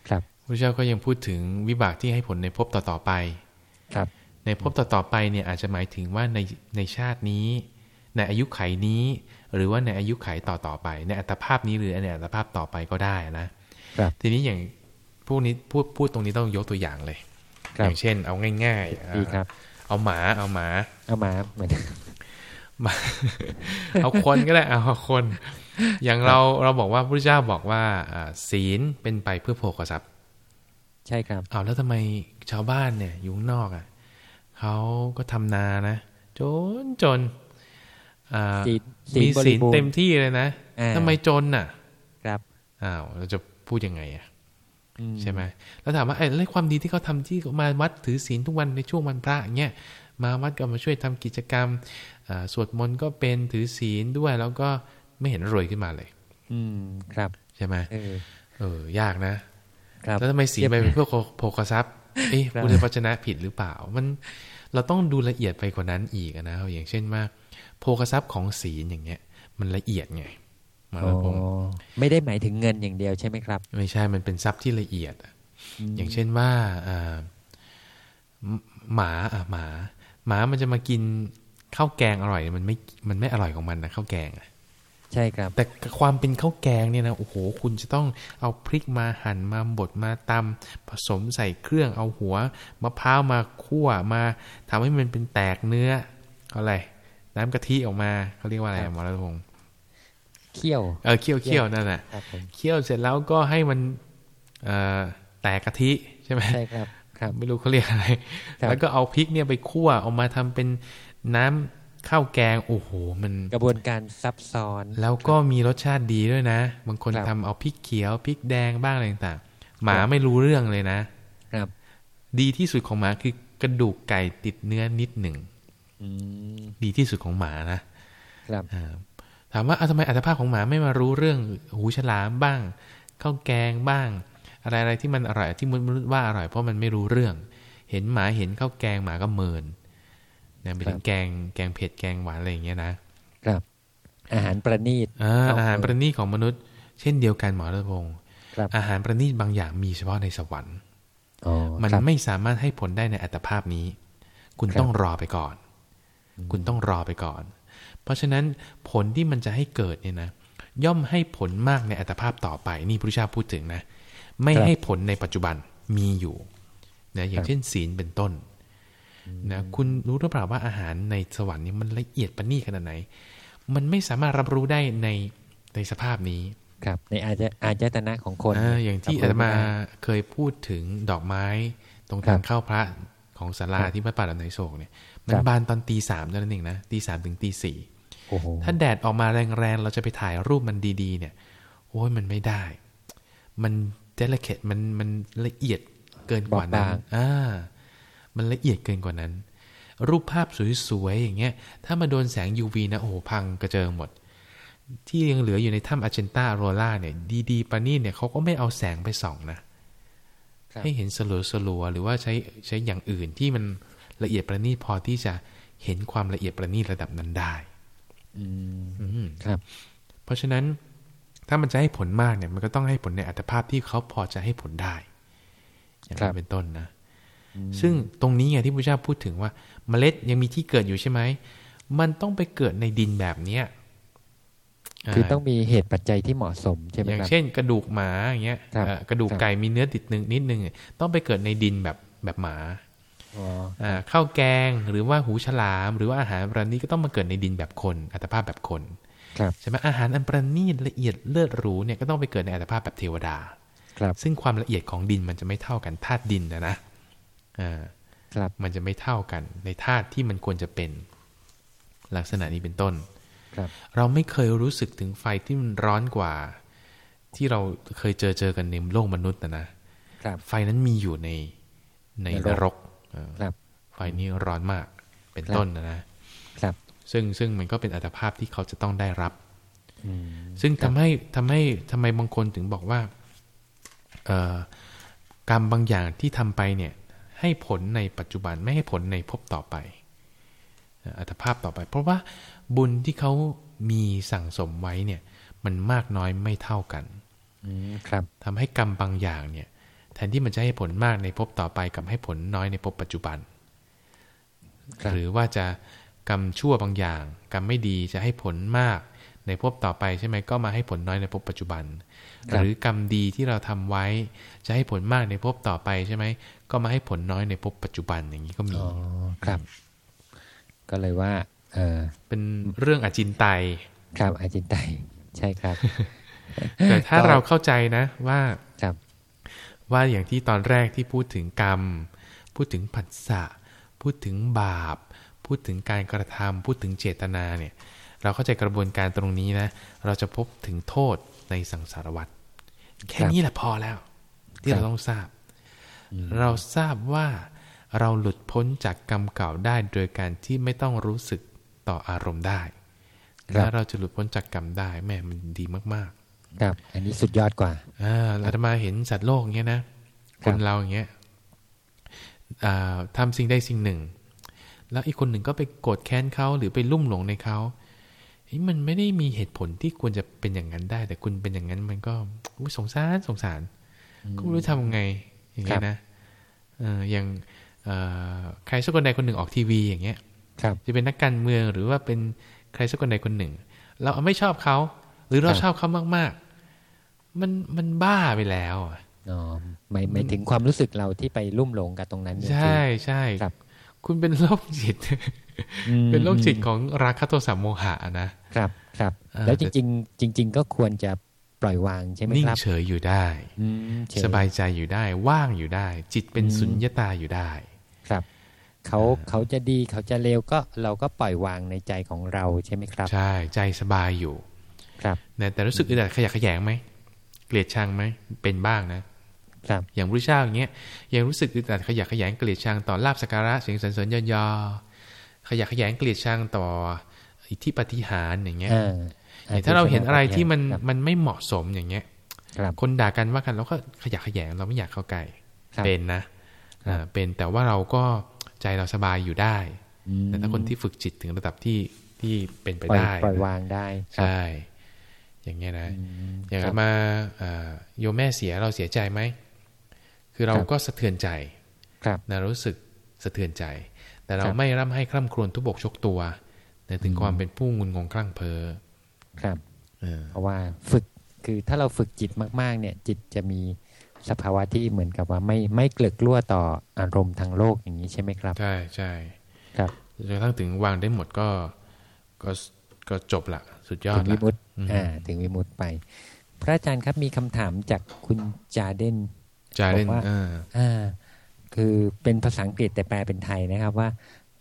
ครับพระเจ้าก็ยังพูดถึงวิบากที่ให้ผลในภพต่อๆไป ครับ ในภพต่อๆไปเนี่ยอาจจะหมายถึงว่าในในชาตินี้ ในอายุไขนี้ หรือว่าในอายุไขต่อๆไป ในอัตภาพนี้หรือในอัตภาพต่อไปก็ได้นะทีนี้อย่าง พวกนี้พูดพูดตรงนี้ต้องยกตัวอย่างเลย อย่างเช่น เอาง่ายๆดีครับ เอาหมา เอาหมา เอาหมาเหมือนมาเอาคนก็ได้เอาคน อย่างเราเราบอกว่าพระเจ้าบอกว่าศีลเป็นไปเพื่อโภคทรัพย์ ใช่ครับเอาแล้วทำไมชาวบ้านเนี่ยอยู่นอกอะเขาก็ทำนานะจนจนมีศีลเต็มที่เลยนะทำไมจนน่ะ ครับอ้าวเราจะพูดยังไงอะ ใช่ไหมแล้วถามว่าไอ้เรื่องความดีที่เขาทาที่มาวัดถือศีลทุกวันในช่วงวันพระเงี้ยมาวัดก็มาช่วยทำกิจกรรมสวดมนต์ก็เป็นถือศีลด้วยแล้วก็ไม่เห็นรวยขึ้นมาเลย อืมครับใช่ไหมเออเออยากนะครับแล้วทำไมศีลไปเป็นเพื่อโภคทรัพย์เอ๊ะพุทธวจนะผิดหรือเปล่ามันเราต้องดูละเอียดไปกว่านั้นอีกนะอย่างเช่นว่าโภคทรัพย์ของศีลอย่างเงี้ย มันละเอียดไง มาแล้วผมไม่ได้หมายถึงเงินอย่างเดียวใช่ไหมครับ ไม่ใช่มันเป็นทรัพย์ที่ละเอียดอย่างเช่นว่าหมาอะหมา หมามันจะมากินข้าวแกงอร่อย มันไม่มันไม่อร่อยของมันนะข้าวแกงใช่ครับ แต่ความเป็นข้าวแกงเนี่ยนะโอ้โหคุณจะต้องเอาพริกมาหั่นมาบดมาตำผสมใส่เครื่องเอาหัวมะพร้าวมาคั่วมาทำให้มันเป็นแตกเนื้ออะไร น้ำกะทิออกมาเขาเรียกว่าอะไรหมอรัตพงศ์ เคี่ยวเออเคี่ยวเคี่ยวนั่นแหละเคี่ยวเสร็จแล้วก็ให้มันเอ่อแตกกะทิใช่ไหมใช่ครับครับ ไม่รู้เขาเรียกอะไร แล้วก็เอาพริกเนี่ยไปคั่วออกมาทำเป็นน้ำข้าวแกงโอ้โห มันกระบวนการซับซ้อน แล้วก็มีรสชาติดีด้วยนะ บางคนทำเอาพริกเขียวพริกแดงบ้างอะไรต่างๆหมาไม่รู้เรื่องเลยนะครับ ดีที่สุดของหมาคือกระดูกไก่ติดเนื้อนิดหนึ่งดีที่สุดของหมานะครับ ถามว่าทำไมอัตภาพของหมาไม่มารู้เรื่องหูฉลามบ้างข้าวแกงบ้าง อะไรอะไรที่มันอร่อยที่มนุษย์ว่าอร่อยเพราะมันไม่รู้เรื่อง เห็นหมาเห็นข้าวแกงหมาก็เมินนะไปถึงแกงแกงเผ็ดแกงหวานอะไรอย่างเงี้ยนะครับ อาหารประณีตอาหารประณีตของมนุษย์ เช่นเดียวกันหมอรัตพงศ์อาหารประณีตบางอย่างมีเฉพาะในสวรรค์มันไม่สามารถให้ผลได้ในอัตภาพนี้ คุณต้องรอไปก่อน คุณต้องรอไปก่อน เพราะฉะนั้นผลที่มันจะให้เกิดเนี่ยนะย่อมให้ผลมากในอัตภาพต่อไป นี่พระเจ้าพูดถึงนะ ไม่ให้ผลในปัจจุบันมีอยู่นะอย่างเช่นศีลเป็นต้นนะคุณรู้หรือเปล่าว่าอาหารในสวรรค์นี่มันละเอียดประณีตขนาดไหน มันไม่สามารถรับรู้ได้ในในสภาพนี้ครับ ในอาจอาจตนะของคนออย่างที่อาตมาเคยพูดถึงดอกไม้ตรงทางเข้าพระของศาลาที่พระป่าดอนไนโศกเนี่ยมันบานตอนตีสามเท่านั้นเองนะตีสามถึงตีสี่ ถ้าแดดออกมาแรงๆ เราจะไปถ่ายรูปมันดีๆ เนี่ยโอ้ยมันไม่ได้ มัน delicate มันมันละเอียดเกินกว่านั้นอ่ามันละเอียดเกินกว่านั้น รูปภาพสวยๆอย่างเงี้ย ถ้ามาโดนแสง UV นะโอ้โหพังกระเจิงหมด ที่ยังเหลืออยู่ในถ้ำอชันตาเอลโลร่าเนี่ยดีๆปานี่เนี่ยเขาก็ไม่เอาแสงไปส่องนะให้เห็นสลัวสลัวหรือว่าใช้ใช้อย่างอื่นที่มันละเอียดประณีตพอที่จะเห็นความละเอียดประณีตระดับนั้นได้ ครับ เพราะฉะนั้นถ้ามันจะให้ผลมากเนี่ย มันก็ต้องให้ผลในอัตภาพที่เขาพอจะให้ผลได้ อย่างนี้เป็นต้นนะ ซึ่งตรงนี้ไงที่พระเจ้าพูดถึงว่า เมล็ดยังมีที่เกิดอยู่ใช่ไหม มันต้องไปเกิดในดินแบบเนี้ยคือต้องมีเหตุปัจจัยที่เหมาะสมใช่ไหมอย่างเช่น กระดูกหมาอย่างเงี้ยกระดูกไก่มีเนื้อติดนึงนิดนึงต้องไปเกิดในดินแบบแบบหมา ข้าวแกงหรือว่าหูฉลาม หรือว่าอาหารประณีตก็ต้องมาเกิดในดินแบบคนอัตภาพแบบคนใช่ไหมอาหารอันประณีตละเอียดเลิศหรูเนี่ยก็ต้องไปเกิดในอัตภาพแบบเทวดา ครับ ซึ่งความละเอียดของดินมันจะไม่เท่ากันธาตุดินนะนะอ่ามันจะไม่เท่ากันในธาตุที่มันควรจะเป็น ลักษณะนี้เป็นต้นครับ เราไม่เคยรู้สึกถึงไฟที่มันร้อนกว่า ที่เราเคยเจอเจอกันในโลกมนุษย์นะนะไฟนั้นมีอยู่ในในนรกครับ ไฟนี้ร้อนมากเป็นต้นนะนะครับซึ่งซึ่งมันก็เป็นอัตภาพที่เขาจะต้องได้รับซึ่งทำให้ทำให้ทำไมบางคนถึงบอกว่าเกรรมบางอย่างที่ทำไปเนี่ย ให้ผลในปัจจุบันไม่ให้ผลในภพต่อไป อัตภาพต่อไป เพราะว่าบุญที่เขามีสั่งสมไว้เนี่ย มันมากน้อยไม่เท่ากันครับทำให้กรรมบางอย่างเนี่ย แทนที่มันจะให้ผลมากในภพต่อไปกับให้ผลน้อยในภพปัจจุบัน หรือว่าจะกรรมชั่วบางอย่าง กรรมไม่ดีจะให้ผลมากในภพต่อไปใช่ไหมก็มาให้ผลน้อยในภพปัจจุบัน หรือกรรมดีที่เราทำไว้จะให้ผลมากในภพต่อไปใช่ไหมก็มาให้ผลน้อยในภพปัจจุบันอย่างนี้ก็มีครับ ก็เลยว่าเออเป็นเรื่องอจินไตยครับอจินไตยใช่ครับ แต่ถ้าเราเข้าใจนะว่าครับ ว่าอย่างที่ตอนแรกที่พูดถึงกรรม พูดถึงผัสสะพูดถึงบาป พูดถึงการกระทำพูดถึงเจตนาเนี่ยเราเข้าใจกระบวนการตรงนี้นะ เราจะพบถึงโทษในสังสารวัฏแค่นี้แหละพอแล้ว ที่เราต้องทราบ เราทราบว่าเราหลุดพ้นจากกรรมเก่าได้โดยการที่ไม่ต้องรู้สึกต่ออารมณ์ได้ และเราจะหลุดพ้นจากกรรมได้แม่มันดีมาก ครับ อันนี้สุดยอดกว่าอ่าเราจะมาเห็นสัตว์โลกอย่างเงี้ยนะคนเราอย่างเงี้ยทำสิ่งใดสิ่งหนึ่ง แล้วอีกคนหนึ่งก็ไปโกรธแค้นเขาหรือไปลุ่มหลงในเขามันไม่ได้มีเหตุผลที่ควรจะเป็นอย่างนั้นได้ แต่คุณเป็นอย่างนั้นมันก็สงสารสงสารก็ไม่รู้ทำไงอย่างเงี้ยนะเอออย่างใครสักคนใดคนหนึ่งออกทีวีอย่างเงี้ยจะเป็นนักการเมืองหรือว่าเป็นใครสักคนใดคนหนึ่ง เราไม่ชอบเขา รือเราชอบเขามาก ๆ มันมันบ้าไปแล้วอ๋อหมายหมายถึงความรู้สึกเราที่ไปลุ่มหลงกับตรงนั้น ใช่ใช่ครับคุณเป็นโรคจิต เป็นโรคจิตของราคะโทสะโมหะนะครับครับ แล้วจริง ๆ จริง ๆ ก็ควรจะปล่อยวางใช่ไหมครับนิ่งเฉยอยู่ได้สบายใจอยู่ได้ ว่างอยู่ได้ จิตเป็นสุญญตาอยู่ได้ ครับเขาเขาจะดีเขาจะเลวก็เราก็ปล่อยวางในใจของเราใช่ไหมครับ ใช่ใจสบายอยู่ ครับแต่รู้สึกอึดอัดขยะขยงไหมเกลียดชังไหมเป็นบ้างนะครับอย่างพระเจ้าอย่างเงี้ยยังรู้สึกอึดอัดขยะขยงเกลียดชังต่อลาบสการะเสียงสรรเสริญยอยขยะขยงเกลียดชังต่ออิทธิปฏิหารอย่างเงี้ยถ้าเราเห็นอะไรที่มันมันไม่เหมาะสมอย่างเงี้ยคนด่ากันว่ากันเราก็ขยะขยงเราไม่อยากเข้าใกล้เป็นนะเป็นแต่ว่าเราก็ใจเราสบายอยู่ได้แต่ถ้าคนที่ฝึกจิตถึงระดับที่ที่เป็นไปได้ปล่อยวางได้ใช่ อย่างเงี้ยนะอย่างมาโยมแม่เสียเราเสียใจไหมคือเราก็สะเทือนใจนะรู้สึกสะเทือนใจ แต่เราไม่ร่ำให้คร่ำครวญทุบบกชกตัวแต่ถึงความเป็นผู้งุนงงคลั่งเพอครับเพราะว่าฝึกคือถ้าเราฝึกจิตมาก ๆ เนี่ย จิตจะมีสภาวะที่เหมือนกับว่าไม่ไม่เกลือกลั้วต่ออารมณ์ทางโลกอย่างนี้ใช่ไหมครับใช่ใช่ครับจนกระทั่งถึงวางได้หมดก็ก็ก็จบละ สุดยอดถึงวิมุตอ่าถึงวิมุตไป พระอาจารย์ครับมีคำถามจากคุณจาเดนจาเดนอ่าอ่า คือเป็นภาษาอังกฤษแต่แปลเป็นไทยนะครับว่า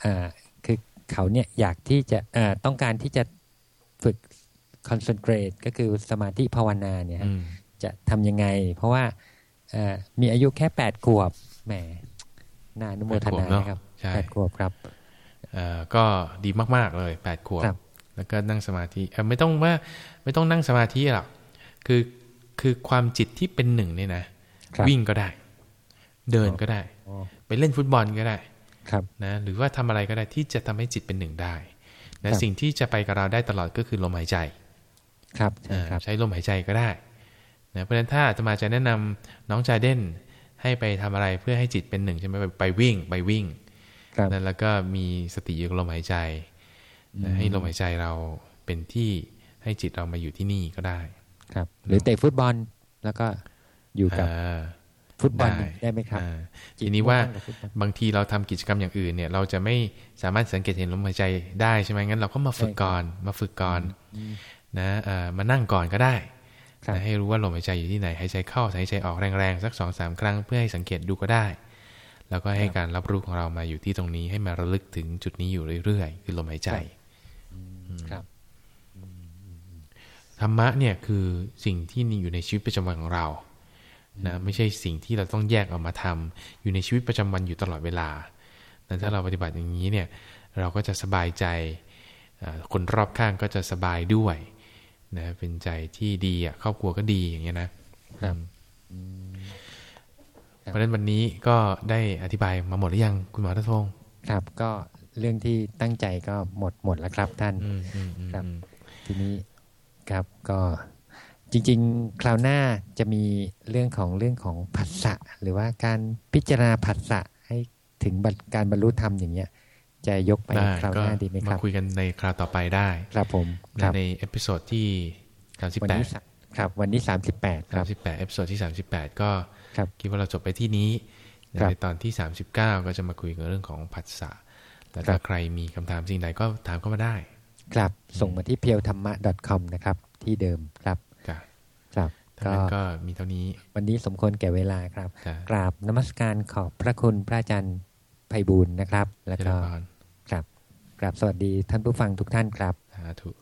อ่าคือเขาเนี่ยอยากที่จะอ่าต้องการที่จะฝึกคอนเซนเทรตก็คือสมาธิภาวนาเนี่ยจะทำยังไง เพราะว่ามีอายุแค่แปดขวบแหมนานุโมทนานะครับแปดขวบครับก็ดีมาก ๆ เลยแปดขวบ แล้วก็นั่งสมาธิไม่ต้องว่าไม่ต้องนั่งสมาธิหรอกคือคือความจิตที่เป็นหนึ่งเนี่ยนะวิ่งก็ได้ เดินก็ได้ไปเล่นฟุตบอลก็ได้ครับนะหรือว่าทำอะไรก็ได้ที่จะทำให้จิตเป็นหนึ่งได้นะสิ่งที่จะไปกับเราได้ตลอดก็คือลมหายใจ ครับใช้ลมหายใจก็ได้นะเพราะฉะนั้นถ้าจะมาจะแนะนำน้องจาเด่นให้ไปทำอะไรเพื่อให้จิตเป็นหนึ่งใช่ไหมไปวิ่งไปวิ่งนะแล้วก็มีสติอยู่ลมหายใจนะ ให้ลมหายใจเราเป็นที่ให้จิตเรามาอยู่ที่นี่ก็ได้ ครับ หรือเตะฟุตบอลแล้วก็อยู่กับฟุตบอลได้ไหมครับทีนี้ว่าบางทีเราทำกิจกรรมอย่างอื่นเนี่ย เราจะไม่สามารถสังเกตเห็นลมหายใจได้ใช่ไหมงั้นเราก็มาฝึกก่อนมาฝึกก่อนนะมานั่งก่อนก็ได้ให้รู้ว่าลมหายใจอยู่ที่ไหนหายใจเข้าหายใจออกแรงๆสักสองสามครั้งเพื่อให้สังเกตดูก็ได้ แล้วก็ให้การรับรู้ของเรามาอยู่ที่ตรงนี้ให้มาระลึกถึงจุดนี้อยู่เรื่อยๆ คือลมหายใจ ครับธรรมะเนี่ยคือสิ่งที่มีอยู่ในชีวิตประจำวันของเรานะไม่ใช่สิ่งที่เราต้องแยกออกมาทำอยู่ในชีวิตประจำวันอยู่ตลอดเวลาแต่ถ้าเราปฏิบัติอย่างนี้เนี่ยเราก็จะสบายใจคนรอบข้างก็จะสบายด้วยนะเป็นใจที่ดีอะครอบครัวก็ดีอย่างเงี้ยนะครับเพราะฉะนั้นวันนี้ก็ได้อธิบายมาหมดหรือยังคุณหมอทัศพงศ์ครับก็ เรื่องที่ตั้งใจก็หมดหมดแล้วครับท่านครับ ทีนี้ครับก็จริง ๆ คราวหน้าจะมีเรื่องของเรื่องของผัสสะหรือว่าการพิจารณาผัสสะให้ถึงการบรรลุธรรมอย่างเงี้ย จะยกไปคราวหน้าดีไหมครับมาคุยกันในคราวต่อไปได้ ครับผมใน episode ที่สามสิบแปดครับ วันนี้สามสิบแปดสามสิบแปด episode ที่สามสิบแปดก็คิดว่าเราจบไปที่นี้ในตอนที่สามสิบเก้าก็จะมาคุยกันเรื่องของผัสสะ แต่ถ้าใครมีคำถามสิ่งใดก็ถามเข้ามาได้ครับส่งมาที่ Puredhamma .com นะครับ ที่เดิมครับครับก็มีเท่านี้ วันนี้สมควรแก่เวลาครับ กราบนมัสการขอบพระคุณพระอาจารย์ไพบูลนะครับ แล้วก็ครับกราบสวัสดีท่านผู้ฟังทุกท่านครับสาธุ